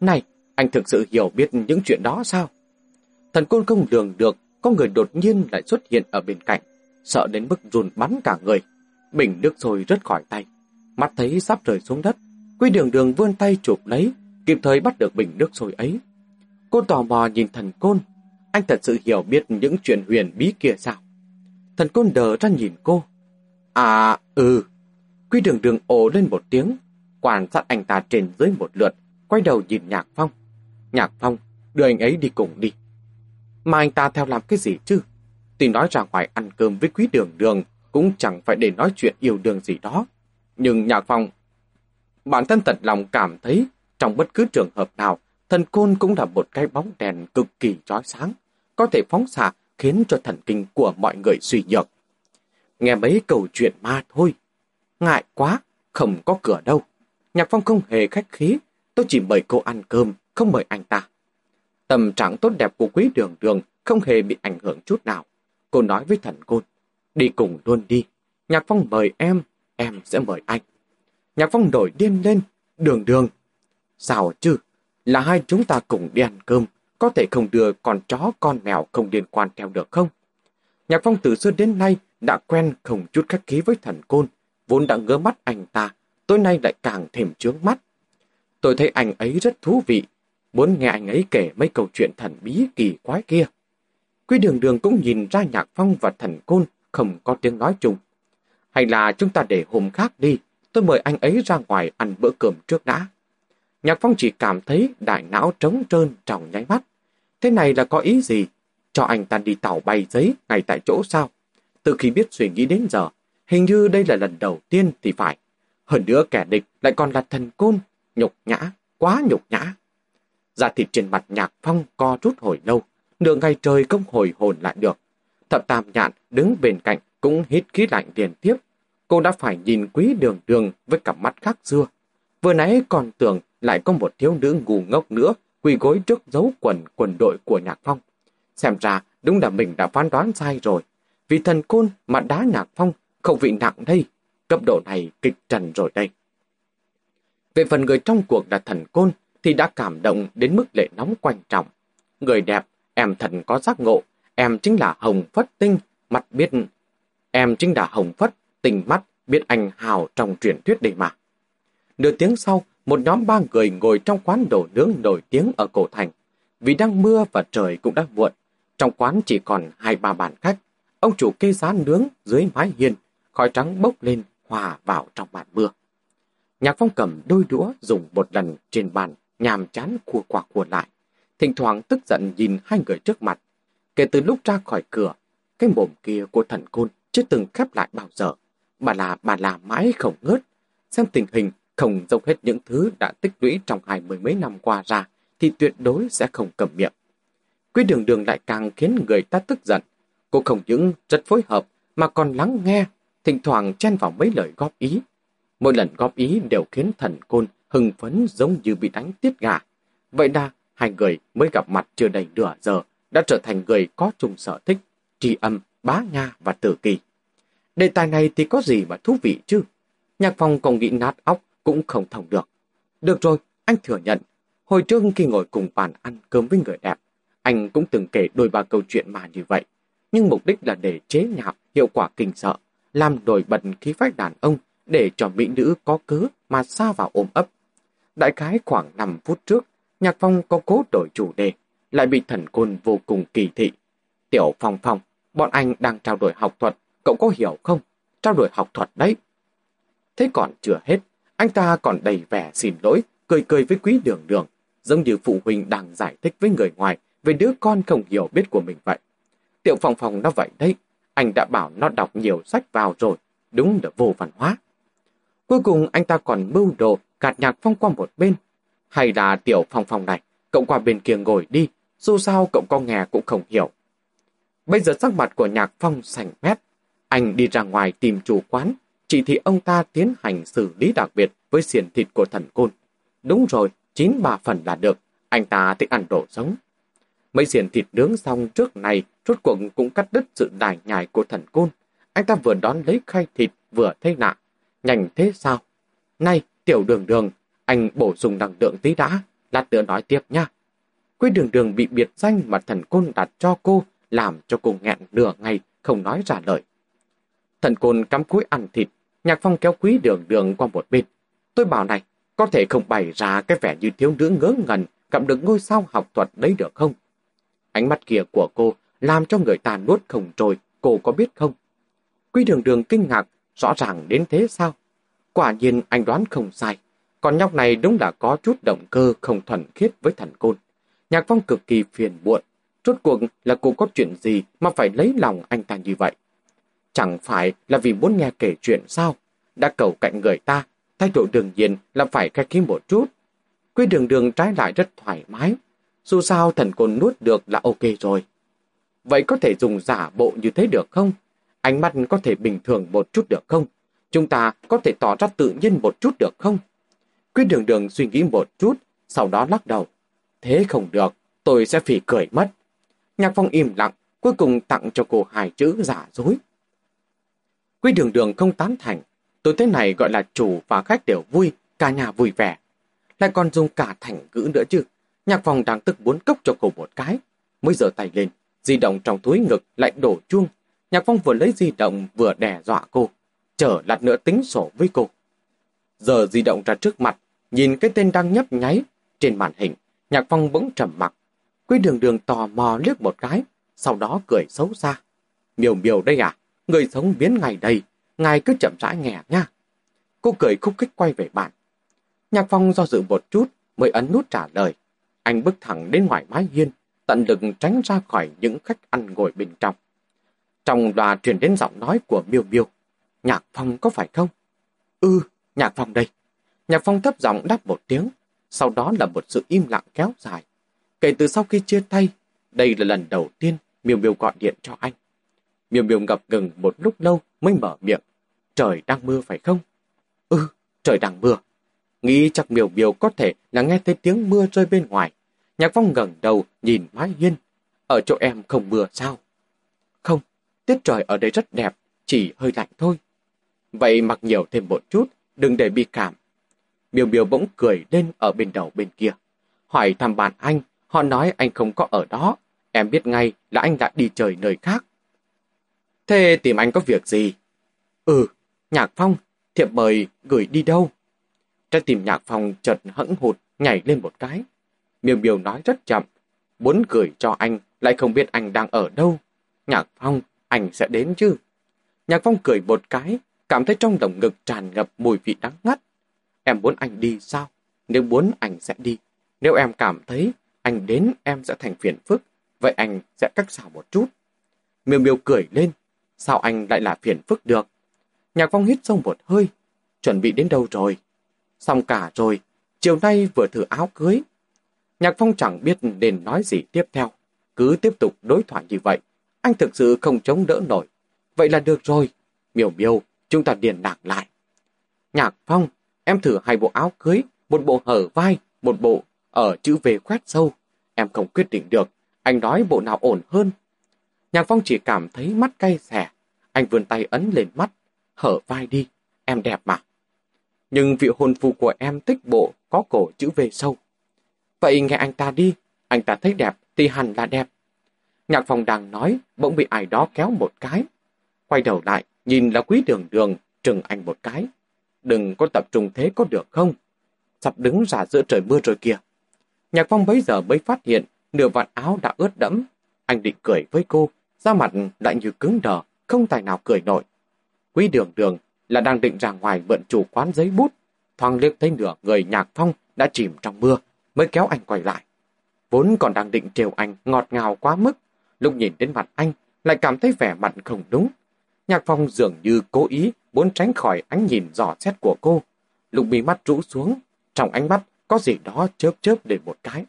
Này, anh thực sự hiểu biết những chuyện đó sao? Thần côn không lường được, có người đột nhiên lại xuất hiện ở bên cạnh, sợ đến mức run bắn cả người. Bình nước rồi rớt khỏi tay, mắt thấy sắp rơi xuống đất. Quy đường đường vươn tay chụp lấy, kịp thời bắt được bình nước sôi ấy. Cô tò mò nhìn thần côn, anh thật sự hiểu biết những chuyện huyền bí kia sao? Thần côn đờ ra nhìn cô. À, ừ. Quy đường đường ồ lên một tiếng, quan sát anh ta trên dưới một lượt, quay đầu nhìn Nhạc Phong. Nhạc Phong, đưa anh ấy đi cùng đi. Mà anh ta theo làm cái gì chứ? Tuy nói ra ngoài ăn cơm với quý đường đường, cũng chẳng phải để nói chuyện yêu đương gì đó. Nhưng Nhạc Phong, bản thân thật lòng cảm thấy trong bất cứ trường hợp nào, thần côn cũng là một cái bóng đèn cực kỳ chói sáng, có thể phóng xạ khiến cho thần kinh của mọi người suy nhược. Nghe mấy câu chuyện ma thôi. Ngại quá, không có cửa đâu. Nhạc Phong không hề khách khí, tôi chỉ mời cô ăn cơm, không mời anh ta. Tâm trạng tốt đẹp của quý đường đường không hề bị ảnh hưởng chút nào. Cô nói với thần côn, đi cùng luôn đi. Nhạc Phong mời em, em sẽ mời anh. Nhạc Phong đổi điên lên, đường đường. Sao chứ, là hai chúng ta cùng đi ăn cơm, có thể không đưa con chó con mèo không liên quan theo được không? Nhạc Phong từ xưa đến nay đã quen không chút khách khí với thần côn, vốn đã ngỡ mắt anh ta, tối nay lại càng thêm trướng mắt. Tôi thấy anh ấy rất thú vị, muốn nghe anh ấy kể mấy câu chuyện thần bí kỳ quái kia. Quý đường đường cũng nhìn ra Nhạc Phong và thần côn không có tiếng nói chung. Hay là chúng ta để hôm khác đi, tôi mời anh ấy ra ngoài ăn bữa cơm trước đã. Nhạc Phong chỉ cảm thấy đại não trống trơn trong nháy mắt. Thế này là có ý gì? Cho anh ta đi tàu bay giấy ngay tại chỗ sao? Từ khi biết suy nghĩ đến giờ, hình như đây là lần đầu tiên thì phải. Hơn nữa kẻ địch lại còn là thần côn, nhục nhã, quá nhục nhã. Da thịt trên mặt nhạc phong co rút hồi lâu, nửa ngày trời không hồi hồn lại được. Thập tam nhạn đứng bên cạnh cũng hít khí lạnh liên tiếp. Cô đã phải nhìn quý đường đường với cặp mắt khác xưa. Vừa nãy còn tưởng lại có một thiếu nữ ngu ngốc nữa quỳ gối trước dấu quần quần đội của Nhạc Phong. Xem ra đúng là mình đã phán đoán sai rồi. Vì thần côn mà đá nhạc phong, không vị nặng đây, cấp độ này kịch trần rồi đây. Về phần người trong cuộc là thần côn thì đã cảm động đến mức lệ nóng quanh trọng. Người đẹp, em thần có giác ngộ, em chính là Hồng Phất Tinh, mặt biết. Em chính là Hồng Phất, tình mắt, biết anh hào trong truyền thuyết đây mà. Nửa tiếng sau, một nhóm ba người ngồi trong quán đồ nướng nổi tiếng ở cổ thành. Vì đang mưa và trời cũng đã muộn, trong quán chỉ còn hai ba bàn khách. Ông chủ kê giá nướng dưới mái hiên, khói trắng bốc lên hòa vào trong bàn mưa. Nhạc phong cầm đôi đũa dùng một lần trên bàn, nhàm chán cua qua cua lại. Thỉnh thoảng tức giận nhìn hai người trước mặt. Kể từ lúc ra khỏi cửa, cái mồm kia của thần côn chưa từng khép lại bao giờ. Bà là bà là mãi không ngớt. Xem tình hình không dốc hết những thứ đã tích lũy trong hai mươi mấy năm qua ra, thì tuyệt đối sẽ không cầm miệng. Quý đường đường lại càng khiến người ta tức giận. Cô không những rất phối hợp, mà còn lắng nghe, thỉnh thoảng chen vào mấy lời góp ý. Mỗi lần góp ý đều khiến thần côn hưng phấn giống như bị đánh tiết gà. Vậy đa, hai người mới gặp mặt chưa đầy nửa giờ, đã trở thành người có chung sở thích, tri âm, bá nha và tử kỳ. Đề tài này thì có gì mà thú vị chứ? Nhạc phong còn nghĩ nát óc cũng không thông được. Được rồi, anh thừa nhận. Hồi trước khi ngồi cùng bàn ăn cơm với người đẹp, anh cũng từng kể đôi ba câu chuyện mà như vậy. Nhưng mục đích là để chế nhạo hiệu quả kinh sợ, làm nổi bật khí phách đàn ông để cho mỹ nữ có cớ mà xa vào ôm ấp. Đại khái khoảng 5 phút trước, Nhạc Phong có cố đổi chủ đề, lại bị thần côn vô cùng kỳ thị. Tiểu Phong Phong, bọn anh đang trao đổi học thuật, cậu có hiểu không? Trao đổi học thuật đấy. Thế còn chưa hết, anh ta còn đầy vẻ xin lỗi, cười cười với quý đường đường, giống như phụ huynh đang giải thích với người ngoài về đứa con không hiểu biết của mình vậy. Tiểu Phong Phong nó vậy đấy, anh đã bảo nó đọc nhiều sách vào rồi, đúng là vô văn hóa. Cuối cùng anh ta còn mưu đồ gạt nhạc phong qua một bên. Hay là tiểu phong phong này, cậu qua bên kia ngồi đi, dù sao cậu có nghe cũng không hiểu. Bây giờ sắc mặt của nhạc phong sành mét. Anh đi ra ngoài tìm chủ quán, chỉ thị ông ta tiến hành xử lý đặc biệt với xiền thịt của thần côn. Đúng rồi, chín ba phần là được, anh ta thích ăn đồ sống. Mấy xiền thịt nướng xong trước này, rốt cuộc cũng cắt đứt sự đài nhài của thần côn. Anh ta vừa đón lấy khay thịt, vừa thấy nạ. Nhanh thế sao? Này, tiểu đường đường, anh bổ sung năng lượng tí đã, lát nữa nói tiếp nha. Quý đường đường bị biệt danh mà thần côn đặt cho cô, làm cho cô nghẹn nửa ngày, không nói ra lời. Thần côn cắm cúi ăn thịt, nhạc phong kéo quý đường đường qua một bên. Tôi bảo này, có thể không bày ra cái vẻ như thiếu nữ ngớ ngẩn gặp được ngôi sao học thuật đấy được không? Ánh mắt kia của cô làm cho người ta nuốt không trôi, cô có biết không? Quý đường đường kinh ngạc, rõ ràng đến thế sao? Quả nhiên anh đoán không sai. Còn nhóc này đúng là có chút động cơ không thuần khiết với thần côn. Nhạc phong cực kỳ phiền muộn. Rốt cuộc là cô có chuyện gì mà phải lấy lòng anh ta như vậy? Chẳng phải là vì muốn nghe kể chuyện sao? Đã cầu cạnh người ta, thái độ đương nhiên là phải khách khí một chút. Quy đường đường trái lại rất thoải mái. Dù sao thần côn nuốt được là ok rồi. Vậy có thể dùng giả bộ như thế được không? Ánh mắt có thể bình thường một chút được không? Chúng ta có thể tỏ ra tự nhiên một chút được không? Quy đường đường suy nghĩ một chút, sau đó lắc đầu. Thế không được, tôi sẽ phỉ cười mất. Nhạc phong im lặng, cuối cùng tặng cho cô hai chữ giả dối. Quy đường đường không tán thành. Tôi thế này gọi là chủ và khách đều vui, cả nhà vui vẻ. Lại còn dùng cả thành ngữ nữa chứ. Nhạc phong đang tức muốn cốc cho cổ một cái. Mới giơ tay lên, di động trong túi ngực lại đổ chuông. Nhạc phong vừa lấy di động vừa đe dọa cô chờ lát nữa tính sổ với cô. Giờ di động ra trước mặt, nhìn cái tên đang nhấp nháy trên màn hình, Nhạc Phong bỗng trầm mặc. Quý đường đường tò mò liếc một cái, sau đó cười xấu xa. Miều miều đây à, người sống biến ngày đây, ngài cứ chậm rãi nghe nha. Cô cười khúc khích quay về bàn. Nhạc Phong do dự một chút mới ấn nút trả lời. Anh bước thẳng đến ngoài mái hiên, tận lực tránh ra khỏi những khách ăn ngồi bên trong. Trong loa truyền đến giọng nói của Miêu Miêu. Nhạc Phong có phải không? Ừ, Nhạc Phong đây. Nhạc Phong thấp giọng đáp một tiếng, sau đó là một sự im lặng kéo dài. Kể từ sau khi chia tay, đây là lần đầu tiên Miêu Miêu gọi điện cho anh. Miêu Miêu ngập ngừng một lúc lâu mới mở miệng. Trời đang mưa phải không? Ừ, trời đang mưa. Nghĩ chắc Miêu Miêu có thể là nghe thấy tiếng mưa rơi bên ngoài. Nhạc Phong ngẩng đầu nhìn mái hiên. Ở chỗ em không mưa sao? Không, tiết trời ở đây rất đẹp, chỉ hơi lạnh thôi. Vậy mặc nhiều thêm một chút, đừng để bị cảm. Miêu Miêu bỗng cười lên ở bên đầu bên kia. Hỏi thăm bạn anh, họ nói anh không có ở đó. Em biết ngay là anh đã đi chơi nơi khác. Thế tìm anh có việc gì? Ừ, Nhạc Phong, thiệp mời gửi đi đâu? Trái tim Nhạc Phong chợt hững hụt, nhảy lên một cái. Miêu Miêu nói rất chậm, muốn gửi cho anh, lại không biết anh đang ở đâu. Nhạc Phong, anh sẽ đến chứ? Nhạc Phong cười một cái, cảm thấy trong lồng ngực tràn ngập mùi vị đắng ngắt. Em muốn anh đi sao? Nếu muốn anh sẽ đi. Nếu em cảm thấy anh đến em sẽ thành phiền phức, vậy anh sẽ cách xảo một chút. Miêu Miêu cười lên, sao anh lại là phiền phức được? Nhạc Phong hít sâu một hơi, chuẩn bị đến đâu rồi? Xong cả rồi, chiều nay vừa thử áo cưới. Nhạc Phong chẳng biết nên nói gì tiếp theo, cứ tiếp tục đối thoại như vậy. Anh thực sự không chống đỡ nổi. Vậy là được rồi. miều miều, chúng ta điền lạc lại. Nhạc Phong, em thử hai bộ áo cưới, một bộ hở vai, một bộ ở chữ về khoét sâu. Em không quyết định được, anh nói bộ nào ổn hơn. Nhạc Phong chỉ cảm thấy mắt cay xẻ. Anh vươn tay ấn lên mắt, hở vai đi, em đẹp mà. Nhưng vị hôn phu của em thích bộ có cổ chữ V sâu. Vậy nghe anh ta đi, anh ta thấy đẹp thì hẳn là đẹp. Nhạc Phong đang nói, bỗng bị ai đó kéo một cái. Quay đầu lại, nhìn là quý đường đường, trừng anh một cái. Đừng có tập trung thế có được không? Sắp đứng ra giữa trời mưa rồi kìa. Nhạc phong bấy giờ mới phát hiện nửa vạt áo đã ướt đẫm. Anh định cười với cô, da mặt lại như cứng đờ, không tài nào cười nổi. Quý đường đường là đang định ra ngoài bận chủ quán giấy bút. Thoáng liếc thấy nửa người nhạc phong đã chìm trong mưa, mới kéo anh quay lại. Vốn còn đang định trêu anh ngọt ngào quá mức, lúc nhìn đến mặt anh lại cảm thấy vẻ mặt không đúng. Nhạc phong dường như cố ý muốn tránh khỏi ánh nhìn dò xét của cô. Lúc bị mắt rũ xuống, trong ánh mắt có gì đó chớp chớp để một cái.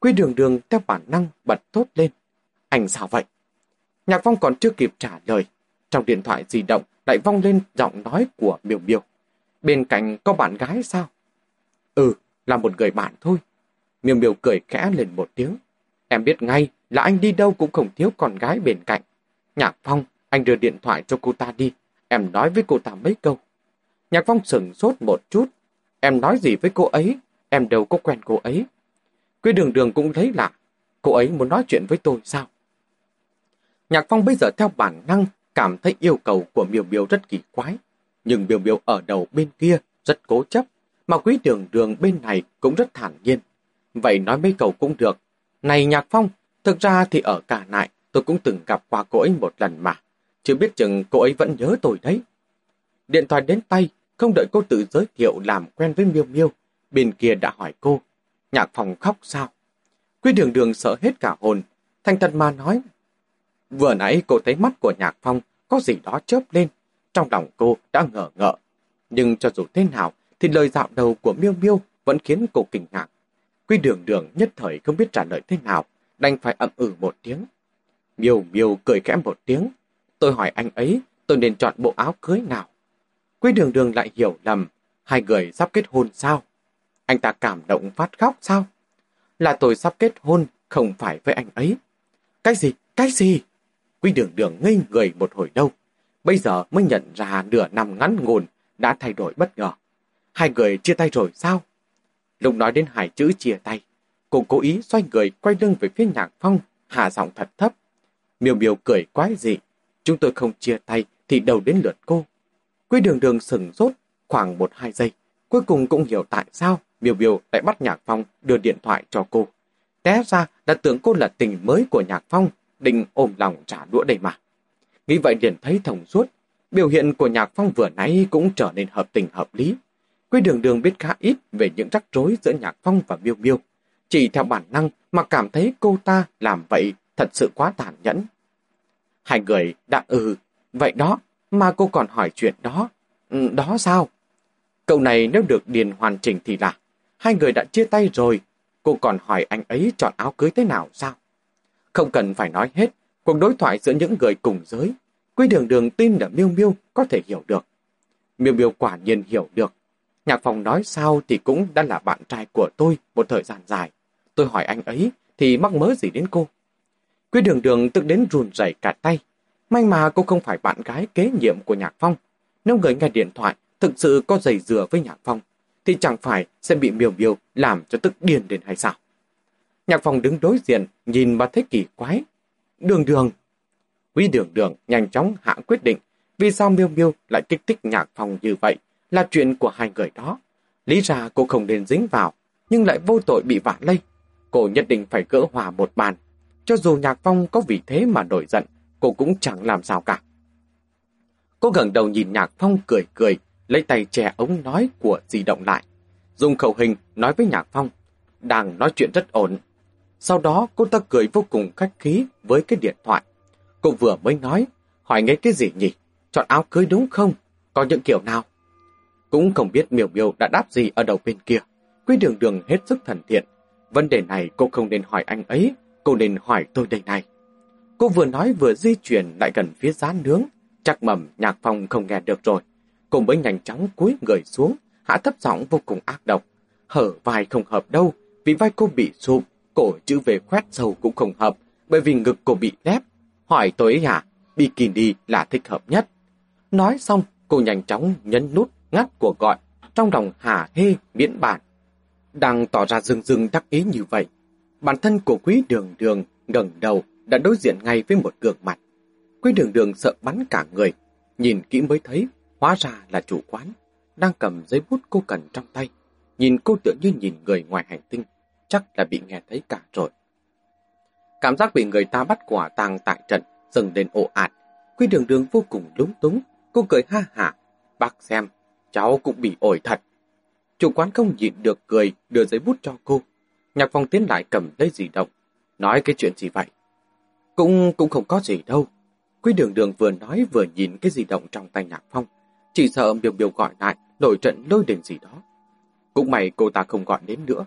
Quy đường đường theo bản năng bật tốt lên. Anh sao vậy? Nhạc phong còn chưa kịp trả lời. Trong điện thoại di động lại vong lên giọng nói của Miêu Miêu. Bên cạnh có bạn gái sao? Ừ, là một người bạn thôi. Miêu Miêu cười khẽ lên một tiếng. Em biết ngay là anh đi đâu cũng không thiếu con gái bên cạnh. Nhạc Phong, anh đưa điện thoại cho cô ta đi. Em nói với cô ta mấy câu. Nhạc Phong sừng sốt một chút. Em nói gì với cô ấy? Em đâu có quen cô ấy. Quy đường đường cũng thấy lạ. Cô ấy muốn nói chuyện với tôi sao? Nhạc Phong bây giờ theo bản năng cảm thấy yêu cầu của Miêu Miêu rất kỳ quái. Nhưng Miêu Miêu ở đầu bên kia rất cố chấp, mà quý đường đường bên này cũng rất thản nhiên. Vậy nói mấy câu cũng được. Này Nhạc Phong, thực ra thì ở cả nại tôi cũng từng gặp qua cô ấy một lần mà. Chưa biết chừng cô ấy vẫn nhớ tôi đấy. Điện thoại đến tay, không đợi cô tự giới thiệu làm quen với Miêu Miêu. Bên kia đã hỏi cô, Nhạc Phong khóc sao? Quý đường đường sợ hết cả hồn. Thành thật mà nói, Vừa nãy cô thấy mắt của Nhạc Phong có gì đó chớp lên. Trong lòng cô đã ngờ ngợ. Nhưng cho dù thế nào, thì lời dạo đầu của Miêu Miêu vẫn khiến cô kinh ngạc. Quy đường đường nhất thời không biết trả lời thế nào, đành phải ậm ừ một tiếng. Miêu Miêu cười khẽ một tiếng. Tôi hỏi anh ấy, tôi nên chọn bộ áo cưới nào? Quy đường đường lại hiểu lầm, hai người sắp kết hôn sao? Anh ta cảm động phát khóc sao? Là tôi sắp kết hôn, không phải với anh ấy. Cái gì? Cái gì? Quy đường đường ngây người một hồi đâu. Bây giờ mới nhận ra nửa năm ngắn ngủn đã thay đổi bất ngờ. Hai người chia tay rồi sao? Lúc nói đến hai chữ chia tay, cô cố ý xoay người quay lưng về phía nhạc phong, hạ giọng thật thấp. Miêu miêu cười quái dị. Chúng tôi không chia tay thì đầu đến lượt cô. Quy đường đường sừng sốt khoảng một hai giây. Cuối cùng cũng hiểu tại sao Miêu Miêu lại bắt Nhạc Phong đưa điện thoại cho cô. Té ra đã tưởng cô là tình mới của Nhạc Phong định ôm lòng trả đũa đây mà. Nghĩ vậy liền thấy thông suốt, biểu hiện của Nhạc Phong vừa nãy cũng trở nên hợp tình hợp lý. Quy đường đường biết khá ít về những rắc rối giữa Nhạc Phong và Miêu Miêu. Chỉ theo bản năng mà cảm thấy cô ta làm vậy thật sự quá tàn nhẫn. Hai người đã ừ, vậy đó, mà cô còn hỏi chuyện đó. Ừ, đó sao? câu này nếu được điền hoàn chỉnh thì là, hai người đã chia tay rồi, cô còn hỏi anh ấy chọn áo cưới thế nào sao? Không cần phải nói hết, cuộc đối thoại giữa những người cùng giới, Quy Đường Đường tin là Miêu Miêu có thể hiểu được. Miêu Miêu quả nhiên hiểu được. Nhạc phòng nói sao thì cũng đã là bạn trai của tôi một thời gian dài. Tôi hỏi anh ấy thì mắc mớ gì đến cô. Quy Đường Đường tức đến run rẩy cả tay. May mà cô không phải bạn gái kế nhiệm của Nhạc Phong. Nếu người nghe điện thoại thực sự có giày dừa với Nhạc Phong, thì chẳng phải sẽ bị miêu miêu làm cho tức điên đến hay sao? Nhạc Phong đứng đối diện, nhìn mà thấy kỳ quái. Đường đường. Quý đường đường nhanh chóng hạ quyết định vì sao miêu miêu lại kích thích Nhạc Phong như vậy là chuyện của hai người đó. Lý ra cô không nên dính vào, nhưng lại vô tội bị vạ lây. Cô nhất định phải gỡ hòa một bàn. Cho dù Nhạc Phong có vì thế mà nổi giận, cô cũng chẳng làm sao cả. Cô gần đầu nhìn Nhạc Phong cười cười, lấy tay che ống nói của di động lại. Dùng khẩu hình nói với Nhạc Phong, đang nói chuyện rất ổn. Sau đó cô ta cười vô cùng khách khí với cái điện thoại. Cô vừa mới nói, hỏi ngay cái gì nhỉ? Chọn áo cưới đúng không? Có những kiểu nào? Cũng không biết miều miều đã đáp gì ở đầu bên kia. Quý đường đường hết sức thần thiện. Vấn đề này cô không nên hỏi anh ấy, cô nên hỏi tôi đây này. Cô vừa nói vừa di chuyển lại gần phía giá nướng. Chắc mầm nhạc phong không nghe được rồi. Cô mới nhanh chóng cúi người xuống, hạ thấp giọng vô cùng ác độc. Hở vai không hợp đâu, vì vai cô bị sụp, cổ chữ về khoét sâu cũng không hợp, bởi vì ngực cô bị lép. Hỏi tôi ấy à, bikini là thích hợp nhất. Nói xong, cô nhanh chóng nhấn nút ngắt của gọi, trong lòng hả hê miễn bản. Đang tỏ ra rừng rừng đắc ý như vậy, bản thân của quý đường đường ngẩng đầu đã đối diện ngay với một gương mặt. Quý đường đường sợ bắn cả người, nhìn kỹ mới thấy, hóa ra là chủ quán, đang cầm giấy bút cô cần trong tay. Nhìn cô tựa như nhìn người ngoài hành tinh, chắc là bị nghe thấy cả rồi. Cảm giác bị người ta bắt quả tang tại trận, dừng lên ồ ạt. Quy đường đường vô cùng lúng túng, cô cười ha hả. Bác xem, cháu cũng bị ổi thật. Chủ quán không nhịn được cười, đưa giấy bút cho cô. Nhạc phong tiến lại cầm lấy di động. Nói cái chuyện gì vậy? Cũng cũng không có gì đâu. Quy đường đường vừa nói vừa nhìn cái di động trong tay nhạc phong. Chỉ sợ biểu biểu gọi lại, nổi trận lôi đình gì đó. Cũng may cô ta không gọi đến nữa.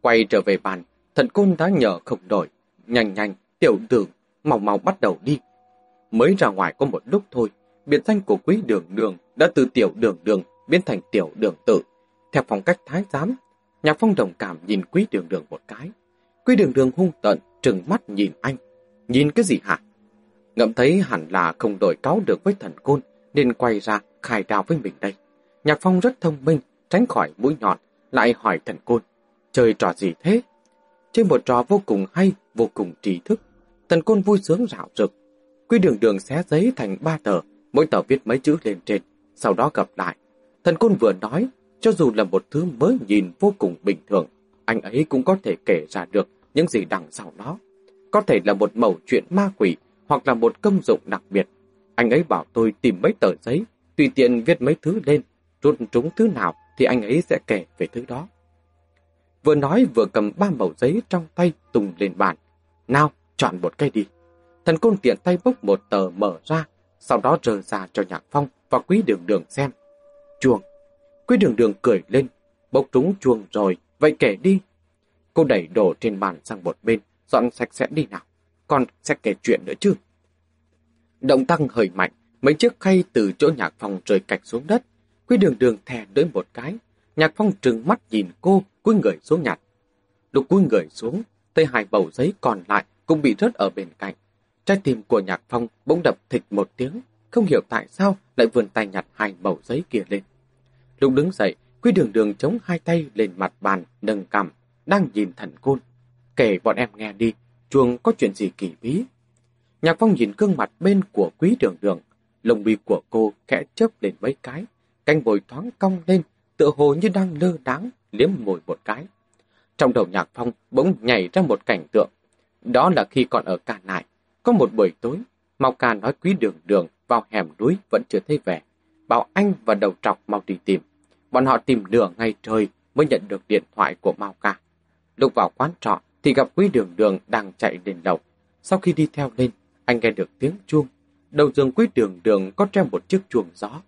Quay trở về bàn, thần côn đã nhờ không đổi. Nhanh nhanh, tiểu đường, mau mau bắt đầu đi. Mới ra ngoài có một lúc thôi, biệt danh của quý đường đường đã từ tiểu đường đường biến thành tiểu đường tử. Theo phong cách thái giám, nhạc phong đồng cảm nhìn quý đường đường một cái. Quý đường đường hung tận, trừng mắt nhìn anh. Nhìn cái gì hả? Ngậm thấy hẳn là không đổi cáo được với thần côn, nên quay ra khai đào với mình đây. Nhạc phong rất thông minh, tránh khỏi mũi nhọn, lại hỏi thần côn. Chơi trò gì thế? Chơi một trò vô cùng hay, vô cùng trí thức. Thần côn vui sướng rạo rực. quy đường đường xé giấy thành ba tờ, mỗi tờ viết mấy chữ lên trên, sau đó gặp lại. Thần côn vừa nói, cho dù là một thứ mới nhìn vô cùng bình thường, anh ấy cũng có thể kể ra được những gì đằng sau nó. Có thể là một mẩu chuyện ma quỷ hoặc là một công dụng đặc biệt. Anh ấy bảo tôi tìm mấy tờ giấy, tùy tiện viết mấy thứ lên, rút trúng thứ nào thì anh ấy sẽ kể về thứ đó. Vừa nói vừa cầm ba mẩu giấy trong tay tung lên bàn. Nào, chọn một cây đi. Thần côn tiện tay bốc một tờ mở ra, sau đó rờ ra cho Nhạc Phong và Quý Đường Đường xem. Chuông. Quý Đường Đường cười lên, bốc trúng chuông rồi, vậy kể đi. Cô đẩy đồ trên bàn sang một bên, dọn sạch sẽ đi nào. Còn sẽ kể chuyện nữa chứ. Động tăng hơi mạnh, mấy chiếc khay từ chỗ Nhạc Phong rơi cạch xuống đất. Quý Đường Đường thè tới một cái. Nhạc Phong trừng mắt nhìn cô, cúi người xuống nhặt. Lúc cúi người xuống, tay hai bầu giấy còn lại cũng bị rớt ở bên cạnh. Trái tim của Nhạc Phong bỗng đập thịch một tiếng, không hiểu tại sao lại vươn tay nhặt hai bầu giấy kia lên. Lúc đứng dậy, Quy Đường Đường chống hai tay lên mặt bàn, nâng cằm, đang nhìn thần côn. Kể bọn em nghe đi, chuồng có chuyện gì kỳ bí. Nhạc Phong nhìn gương mặt bên của Quý Đường Đường, lồng bì của cô khẽ chớp lên mấy cái, canh bồi thoáng cong lên, tựa hồ như đang lơ đáng, liếm mồi một cái. Trong đầu Nhạc Phong bỗng nhảy ra một cảnh tượng. Đó là khi còn ở Cà Nại, có một buổi tối, Mao Ca nói quý đường đường vào hẻm núi vẫn chưa thấy về. Bảo anh và đầu trọc mau đi tìm. Bọn họ tìm nửa ngày trời mới nhận được điện thoại của Mao Ca. Lúc vào quán trọ thì gặp quý đường đường đang chạy lên lầu. Sau khi đi theo lên, anh nghe được tiếng chuông. Đầu giường quý đường đường có treo một chiếc chuông gió.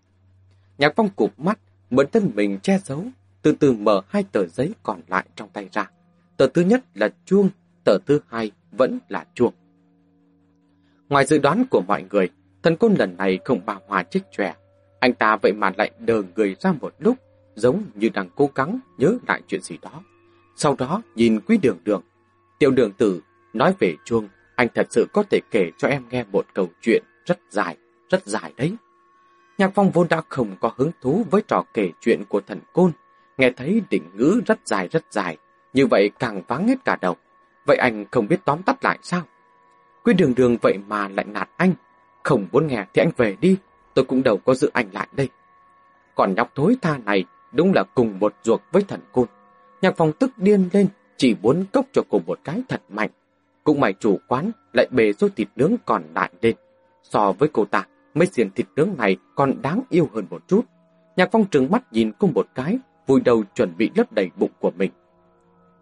Nhạc phong cụp mắt, mượn thân mình che giấu, từ từ mở hai tờ giấy còn lại trong tay ra. Tờ thứ nhất là chuông, tờ thứ hai vẫn là chuông. Ngoài dự đoán của mọi người, thần côn lần này không bà hòa trích chòe. Anh ta vậy mà lại đờ người ra một lúc, giống như đang cố gắng nhớ lại chuyện gì đó. Sau đó nhìn quý đường đường. Tiểu đường tử nói về chuông, anh thật sự có thể kể cho em nghe một câu chuyện rất dài, rất dài đấy. Nhạc phong vốn đã không có hứng thú với trò kể chuyện của thần côn. Nghe thấy định ngữ rất dài rất dài, như vậy càng vắng hết cả đầu. Vậy anh không biết tóm tắt lại sao? Quy đường đường vậy mà lại nạt anh. Không muốn nghe thì anh về đi, tôi cũng đâu có giữ anh lại đây. Còn nhóc thối tha này đúng là cùng một ruột với thần côn. Nhạc phong tức điên lên, chỉ muốn cốc cho cô một cái thật mạnh. Cũng mày chủ quán lại bề số thịt nướng còn lại lên. So với cô ta, mấy xiên thịt nướng này còn đáng yêu hơn một chút. Nhạc phong trừng mắt nhìn cô một cái, vùi đầu chuẩn bị lấp đầy bụng của mình.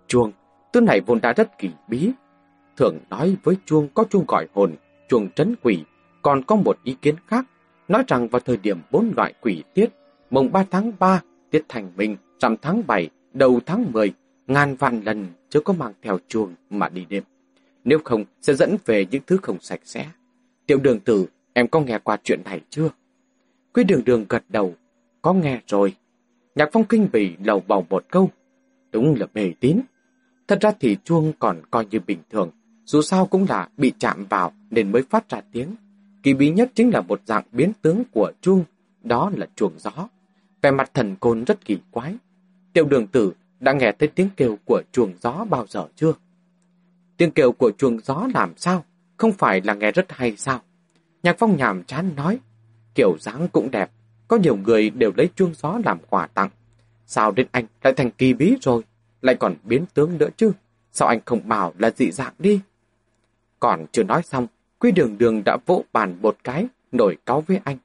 Chuông, thứ này vốn đã rất kỳ bí. Thường nói với chuông có chuông gọi hồn, chuông trấn quỷ, còn có một ý kiến khác, nói rằng vào thời điểm bốn loại quỷ tiết, mùng 3 tháng 3, tiết thành minh, rằm tháng 7, đầu tháng 10, ngàn vạn lần chưa có mang theo chuông mà đi đêm. Nếu không, sẽ dẫn về những thứ không sạch sẽ. Tiểu đường tử, em có nghe qua chuyện này chưa? Quý đường đường gật đầu, có nghe rồi. Nhạc phong kinh bỉ lầu bầu một câu. Đúng là mê tín. Thật ra thì chuông còn coi như bình thường, dù sao cũng là bị chạm vào nên mới phát ra tiếng. Kỳ bí nhất chính là một dạng biến tướng của chuông, đó là chuồng gió. Về mặt thần côn rất kỳ quái. Tiểu đường tử đã nghe thấy tiếng kêu của chuồng gió bao giờ chưa? Tiếng kêu của chuồng gió làm sao? Không phải là nghe rất hay sao? Nhạc phong nhàm chán nói. Kiểu dáng cũng đẹp. Có nhiều người đều lấy chuông gió làm quà tặng. Sao đến anh lại thành kỳ bí rồi? Lại còn biến tướng nữa chứ? Sao anh không bảo là dị dạng đi? Còn chưa nói xong, Quy đường đường đã vỗ bàn một cái, nổi cáo với anh.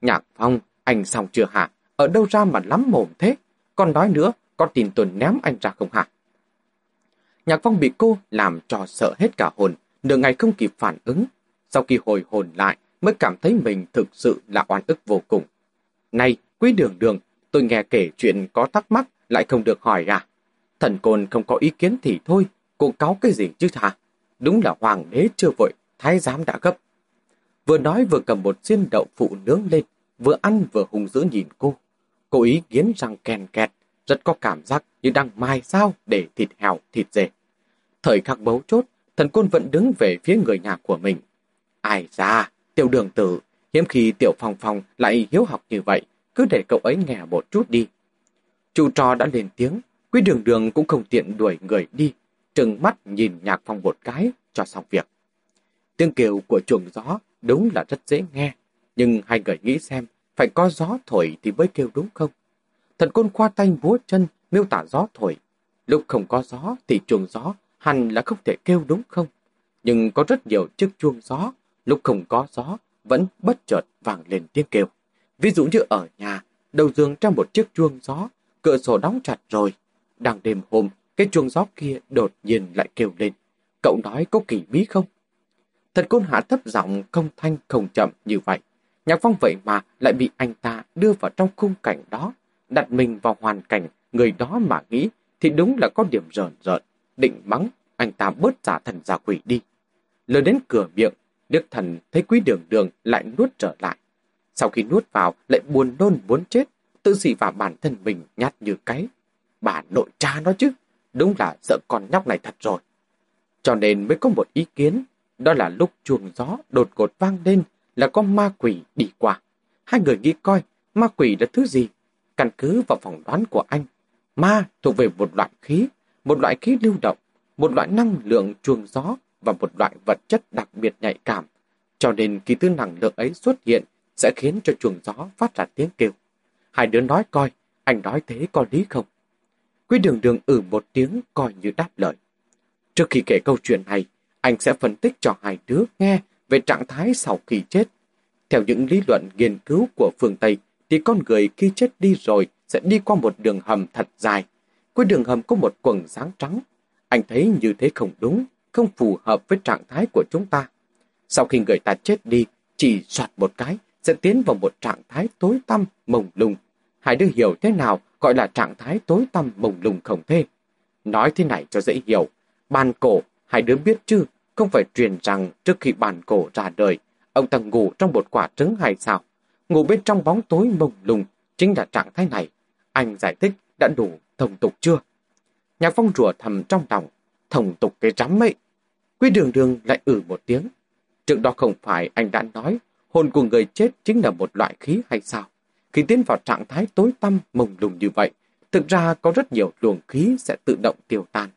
Nhạc phong, anh xong chưa hả? Ở đâu ra mà lắm mồm thế? Còn nói nữa, có tin tuần ném anh ra không hả? Nhạc phong bị cô làm cho sợ hết cả hồn, nửa ngày không kịp phản ứng. Sau khi hồi hồn lại, mới cảm thấy mình thực sự là oan ức vô cùng. Này, quý đường đường, tôi nghe kể chuyện có thắc mắc, lại không được hỏi à? Thần côn không có ý kiến thì thôi, cô cáo cái gì chứ hả? Đúng là hoàng đế chưa vội, thái giám đã gấp. Vừa nói vừa cầm một xiên đậu phụ nướng lên, vừa ăn vừa hung dữ nhìn cô. Cô ý kiến răng kèn kẹt, rất có cảm giác như đang mai sao để thịt hèo, thịt dề. Thời khắc bấu chốt, thần côn vẫn đứng về phía người nhà của mình. Ai ra, tiểu đường tử, hiếm khi tiểu phong phong lại hiếu học như vậy, cứ để cậu ấy nghe một chút đi. chu trò đã lên tiếng, quý đường đường cũng không tiện đuổi người đi, trừng mắt nhìn nhạc phong một cái cho xong việc. Tiếng kêu của chuồng gió đúng là rất dễ nghe, nhưng hai người nghĩ xem, phải có gió thổi thì mới kêu đúng không? Thần côn khoa tay múa chân miêu tả gió thổi. Lúc không có gió thì chuồng gió hẳn là không thể kêu đúng không? Nhưng có rất nhiều chiếc chuông gió, lúc không có gió vẫn bất chợt vang lên tiếng kêu. Ví dụ như ở nhà, đầu giường trong một chiếc chuông gió, cửa sổ đóng chặt rồi. Đang đêm hôm, cái chuông gió kia đột nhiên lại kêu lên. Cậu nói có kỳ bí không? Thật côn hạ thấp giọng không thanh không chậm như vậy. Nhạc phong vậy mà lại bị anh ta đưa vào trong khung cảnh đó, đặt mình vào hoàn cảnh người đó mà nghĩ thì đúng là có điểm rợn rợn, định mắng, anh ta bớt giả thần giả quỷ đi. Lời đến cửa miệng, Đức thần thấy quý đường đường lại nuốt trở lại. Sau khi nuốt vào lại buồn nôn muốn chết, tự xỉ vào bản thân mình nhát như cái. Bà nội cha nó chứ, đúng là sợ con nhóc này thật rồi. Cho nên mới có một ý kiến, đó là lúc chuồng gió đột ngột vang lên là có ma quỷ đi qua. Hai người nghĩ coi, ma quỷ là thứ gì? Căn cứ vào phỏng đoán của anh, ma thuộc về một loại khí, một loại khí lưu động, một loại năng lượng chuồng gió và một loại vật chất đặc biệt nhạy cảm. Cho nên khi thứ năng lượng ấy xuất hiện sẽ khiến cho chuồng gió phát ra tiếng kêu. Hai đứa nói coi, anh nói thế có lý không? Quý đường đường ử ừ một tiếng coi như đáp lời. Trước khi kể câu chuyện này, anh sẽ phân tích cho hai đứa nghe về trạng thái sau khi chết. Theo những lý luận nghiên cứu của phương Tây, thì con người khi chết đi rồi sẽ đi qua một đường hầm thật dài. Cuối đường hầm có một quần sáng trắng. Anh thấy như thế không đúng, không phù hợp với trạng thái của chúng ta. Sau khi người ta chết đi, chỉ soạt một cái sẽ tiến vào một trạng thái tối tăm, mông lung. Hai đứa hiểu thế nào gọi là trạng thái tối tăm mông lung không thế. Nói thế này cho dễ hiểu. Bàn cổ, hai đứa biết chứ, không phải truyền rằng trước khi bàn cổ ra đời, ông ta ngủ trong một quả trứng hay sao? Ngủ bên trong bóng tối mông lung chính là trạng thái này. Anh giải thích đã đủ thông tục chưa? Nhạc phong rùa thầm trong lòng, thông tục cái rắm ấy. Quý đường đường lại ử một tiếng. Trước đó không phải anh đã nói hồn của người chết chính là một loại khí hay sao? Khi tiến vào trạng thái tối tăm mông lung như vậy, thực ra có rất nhiều luồng khí sẽ tự động tiêu tan.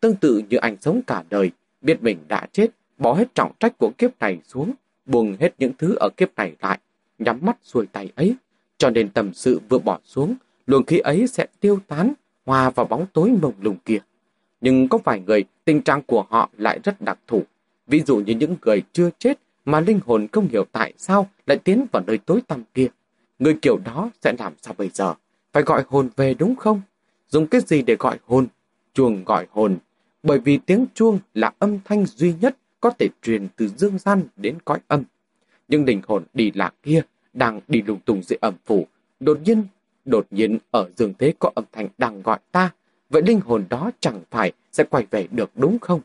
Tương tự như anh sống cả đời, biết mình đã chết, bỏ hết trọng trách của kiếp này xuống, buông hết những thứ ở kiếp này lại, nhắm mắt xuôi tay ấy. Cho nên tầm sự vừa bỏ xuống, luồng khí ấy sẽ tiêu tán, hòa vào bóng tối mông lung kia. Nhưng có vài người, tình trạng của họ lại rất đặc thù. Ví dụ như những người chưa chết mà linh hồn không hiểu tại sao lại tiến vào nơi tối tăm kia. Người kiểu đó sẽ làm sao bây giờ? Phải gọi hồn về đúng không? Dùng cái gì để gọi hồn? Chuông gọi hồn. Bởi vì tiếng chuông là âm thanh duy nhất có thể truyền từ dương gian đến cõi âm. Nhưng linh hồn đi lạc kia đang đi lung tung dưới âm phủ. Đột nhiên, đột nhiên ở dương thế có âm thanh đang gọi ta. Vậy linh hồn đó chẳng phải sẽ quay về được đúng không?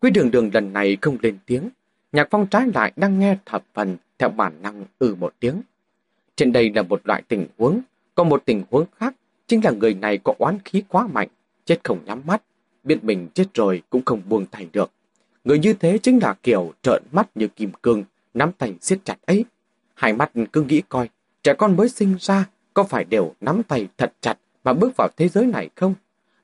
Quý đường đường lần này không lên tiếng. Nhạc phong trái lại đang nghe thập phần theo bản năng ừ một tiếng. Trên đây là một loại tình huống, còn một tình huống khác chính là người này có oán khí quá mạnh, chết không nhắm mắt, biết mình chết rồi cũng không buông tay được. Người như thế chính là kiểu trợn mắt như kim cương, nắm tay siết chặt ấy. Hai mắt cứ nghĩ coi, trẻ con mới sinh ra có phải đều nắm tay thật chặt mà bước vào thế giới này không?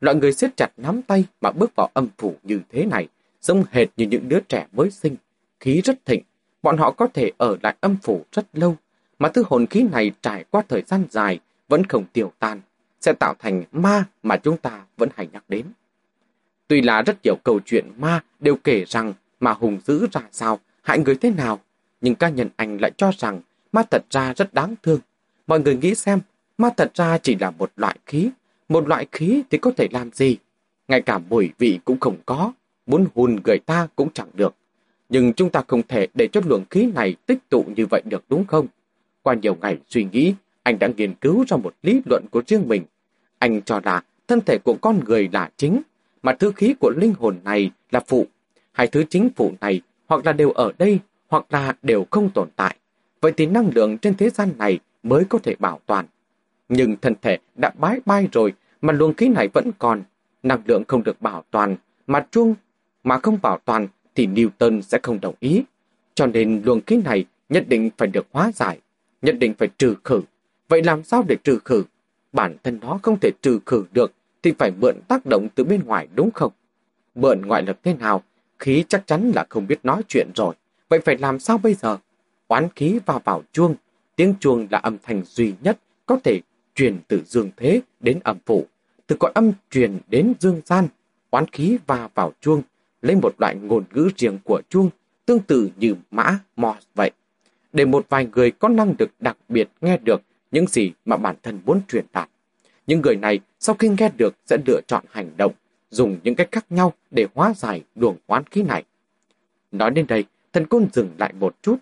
Loại người siết chặt nắm tay mà bước vào âm phủ như thế này, giống hệt như những đứa trẻ mới sinh, khí rất thịnh, bọn họ có thể ở lại âm phủ rất lâu, mà thứ hồn khí này trải qua thời gian dài vẫn không tiêu tan, sẽ tạo thành ma mà chúng ta vẫn hay nhắc đến. Tuy là rất nhiều câu chuyện ma đều kể rằng mà hùng dữ ra sao, hại người thế nào, nhưng ca nhân anh lại cho rằng ma thật ra rất đáng thương. Mọi người nghĩ xem, ma thật ra chỉ là một loại khí, một loại khí thì có thể làm gì? Ngay cả mùi vị cũng không có, muốn hùn người ta cũng chẳng được. Nhưng chúng ta không thể để cho luồng khí này tích tụ như vậy được đúng không? Qua nhiều ngày suy nghĩ, anh đã nghiên cứu ra một lý luận của riêng mình. Anh cho là thân thể của con người là chính, mà thứ khí của linh hồn này là phụ. Hai thứ chính phụ này hoặc là đều ở đây, hoặc là đều không tồn tại. Vậy thì năng lượng trên thế gian này mới có thể bảo toàn. Nhưng thân thể đã bái bay rồi mà luồng khí này vẫn còn. Năng lượng không được bảo toàn, mà chuông mà không bảo toàn thì Newton sẽ không đồng ý. Cho nên luồng khí này nhất định phải được hóa giải nhất định phải trừ khử. Vậy làm sao để trừ khử? Bản thân nó không thể trừ khử được thì phải mượn tác động từ bên ngoài đúng không? Mượn ngoại lực thế nào? Khí chắc chắn là không biết nói chuyện rồi. Vậy phải làm sao bây giờ? Oán khí vào vào chuông. Tiếng chuông là âm thanh duy nhất có thể truyền từ dương thế đến âm phủ. Từ cõi âm truyền đến dương gian. Oán khí va vào chuông lấy một loại ngôn ngữ riêng của chuông tương tự như mã, mò vậy để một vài người có năng lực đặc biệt nghe được những gì mà bản thân muốn truyền đạt. Những người này sau khi nghe được sẽ lựa chọn hành động, dùng những cách khác nhau để hóa giải luồng oán khí này. Nói đến đây, thần côn dừng lại một chút.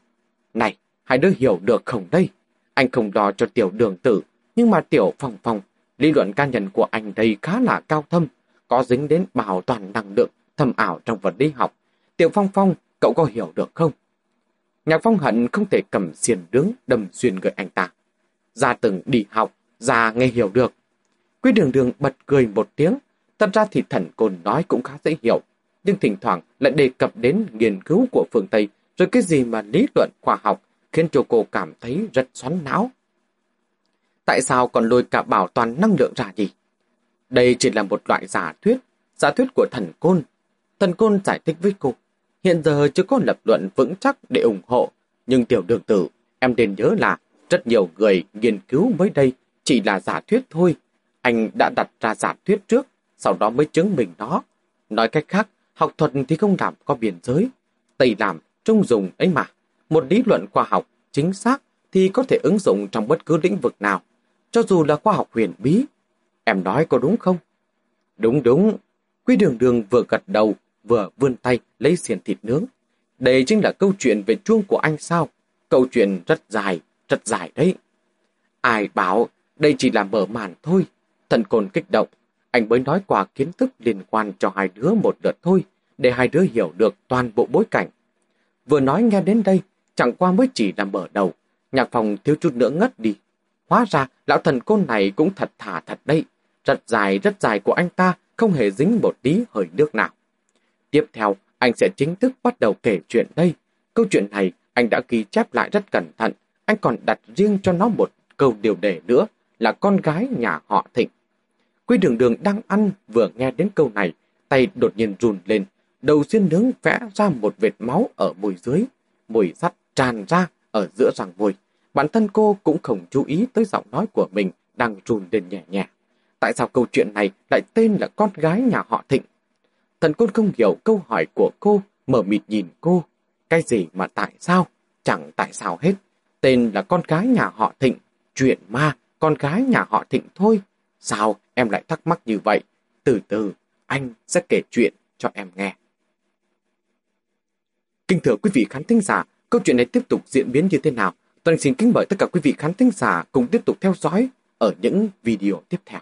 Này, hai đứa hiểu được không đây? Anh không lo cho tiểu đường tử, nhưng mà tiểu phòng phòng, lý luận cá nhân của anh đây khá là cao thâm, có dính đến bảo toàn năng lượng thâm ảo trong vật lý học. Tiểu phong phong, cậu có hiểu được không? Nhạc phong hận không thể cầm xiên đứng đâm xuyên người anh ta. Ra từng đi học, ra nghe hiểu được. Quý đường đường bật cười một tiếng. Thật ra thì thần côn nói cũng khá dễ hiểu. Nhưng thỉnh thoảng lại đề cập đến nghiên cứu của phương Tây rồi cái gì mà lý luận khoa học khiến cho cô cảm thấy rất xoắn não. Tại sao còn lôi cả bảo toàn năng lượng ra gì? Đây chỉ là một loại giả thuyết, giả thuyết của thần côn. Thần côn giải thích với cô. Hiện giờ chưa có lập luận vững chắc để ủng hộ, nhưng tiểu đường tử, em nên nhớ là rất nhiều người nghiên cứu mới đây chỉ là giả thuyết thôi. Anh đã đặt ra giả thuyết trước, sau đó mới chứng minh nó. Nói cách khác, học thuật thì không làm có biên giới. Tây làm, trung dùng ấy mà. Một lý luận khoa học chính xác thì có thể ứng dụng trong bất cứ lĩnh vực nào, cho dù là khoa học huyền bí. Em nói có đúng không? Đúng đúng. Quy đường đường vừa gật đầu, vừa vươn tay lấy xiên thịt nướng. Đây chính là câu chuyện về chuông của anh sao? Câu chuyện rất dài, rất dài đấy. Ai bảo đây chỉ là mở màn thôi. Thần côn kích động, anh mới nói qua kiến thức liên quan cho hai đứa một lượt thôi, để hai đứa hiểu được toàn bộ bối cảnh. Vừa nói nghe đến đây, chẳng qua mới chỉ là mở đầu, nhạc phòng thiếu chút nữa ngất đi. Hóa ra, lão thần côn này cũng thật thả thật đây Rất dài, rất dài của anh ta không hề dính một tí hơi nước nào. Tiếp theo, anh sẽ chính thức bắt đầu kể chuyện đây. Câu chuyện này Anh đã ghi chép lại rất cẩn thận, anh còn đặt riêng cho nó một câu điều đề nữa là con gái nhà họ Thịnh. Quy đường đường đang ăn vừa nghe đến câu này, tay đột nhiên run lên, đầu xiên nướng vẽ ra một vệt máu ở môi dưới, mùi sắt tràn ra ở giữa răng môi. Bản thân cô cũng không chú ý tới giọng nói của mình đang run lên nhẹ nhẹ. Tại sao câu chuyện này lại tên là con gái nhà họ Thịnh? Thần côn không hiểu câu hỏi của cô, mở mịt nhìn cô. Cái gì mà tại sao? Chẳng tại sao hết. Tên là con gái nhà họ Thịnh. Chuyện ma, con gái nhà họ Thịnh thôi. Sao em lại thắc mắc như vậy? Từ từ, anh sẽ kể chuyện cho em nghe. Kinh thưa quý vị khán thính giả, câu chuyện này tiếp tục diễn biến như thế nào? Tôi xin kính mời tất cả quý vị khán thính giả cùng tiếp tục theo dõi ở những video tiếp theo.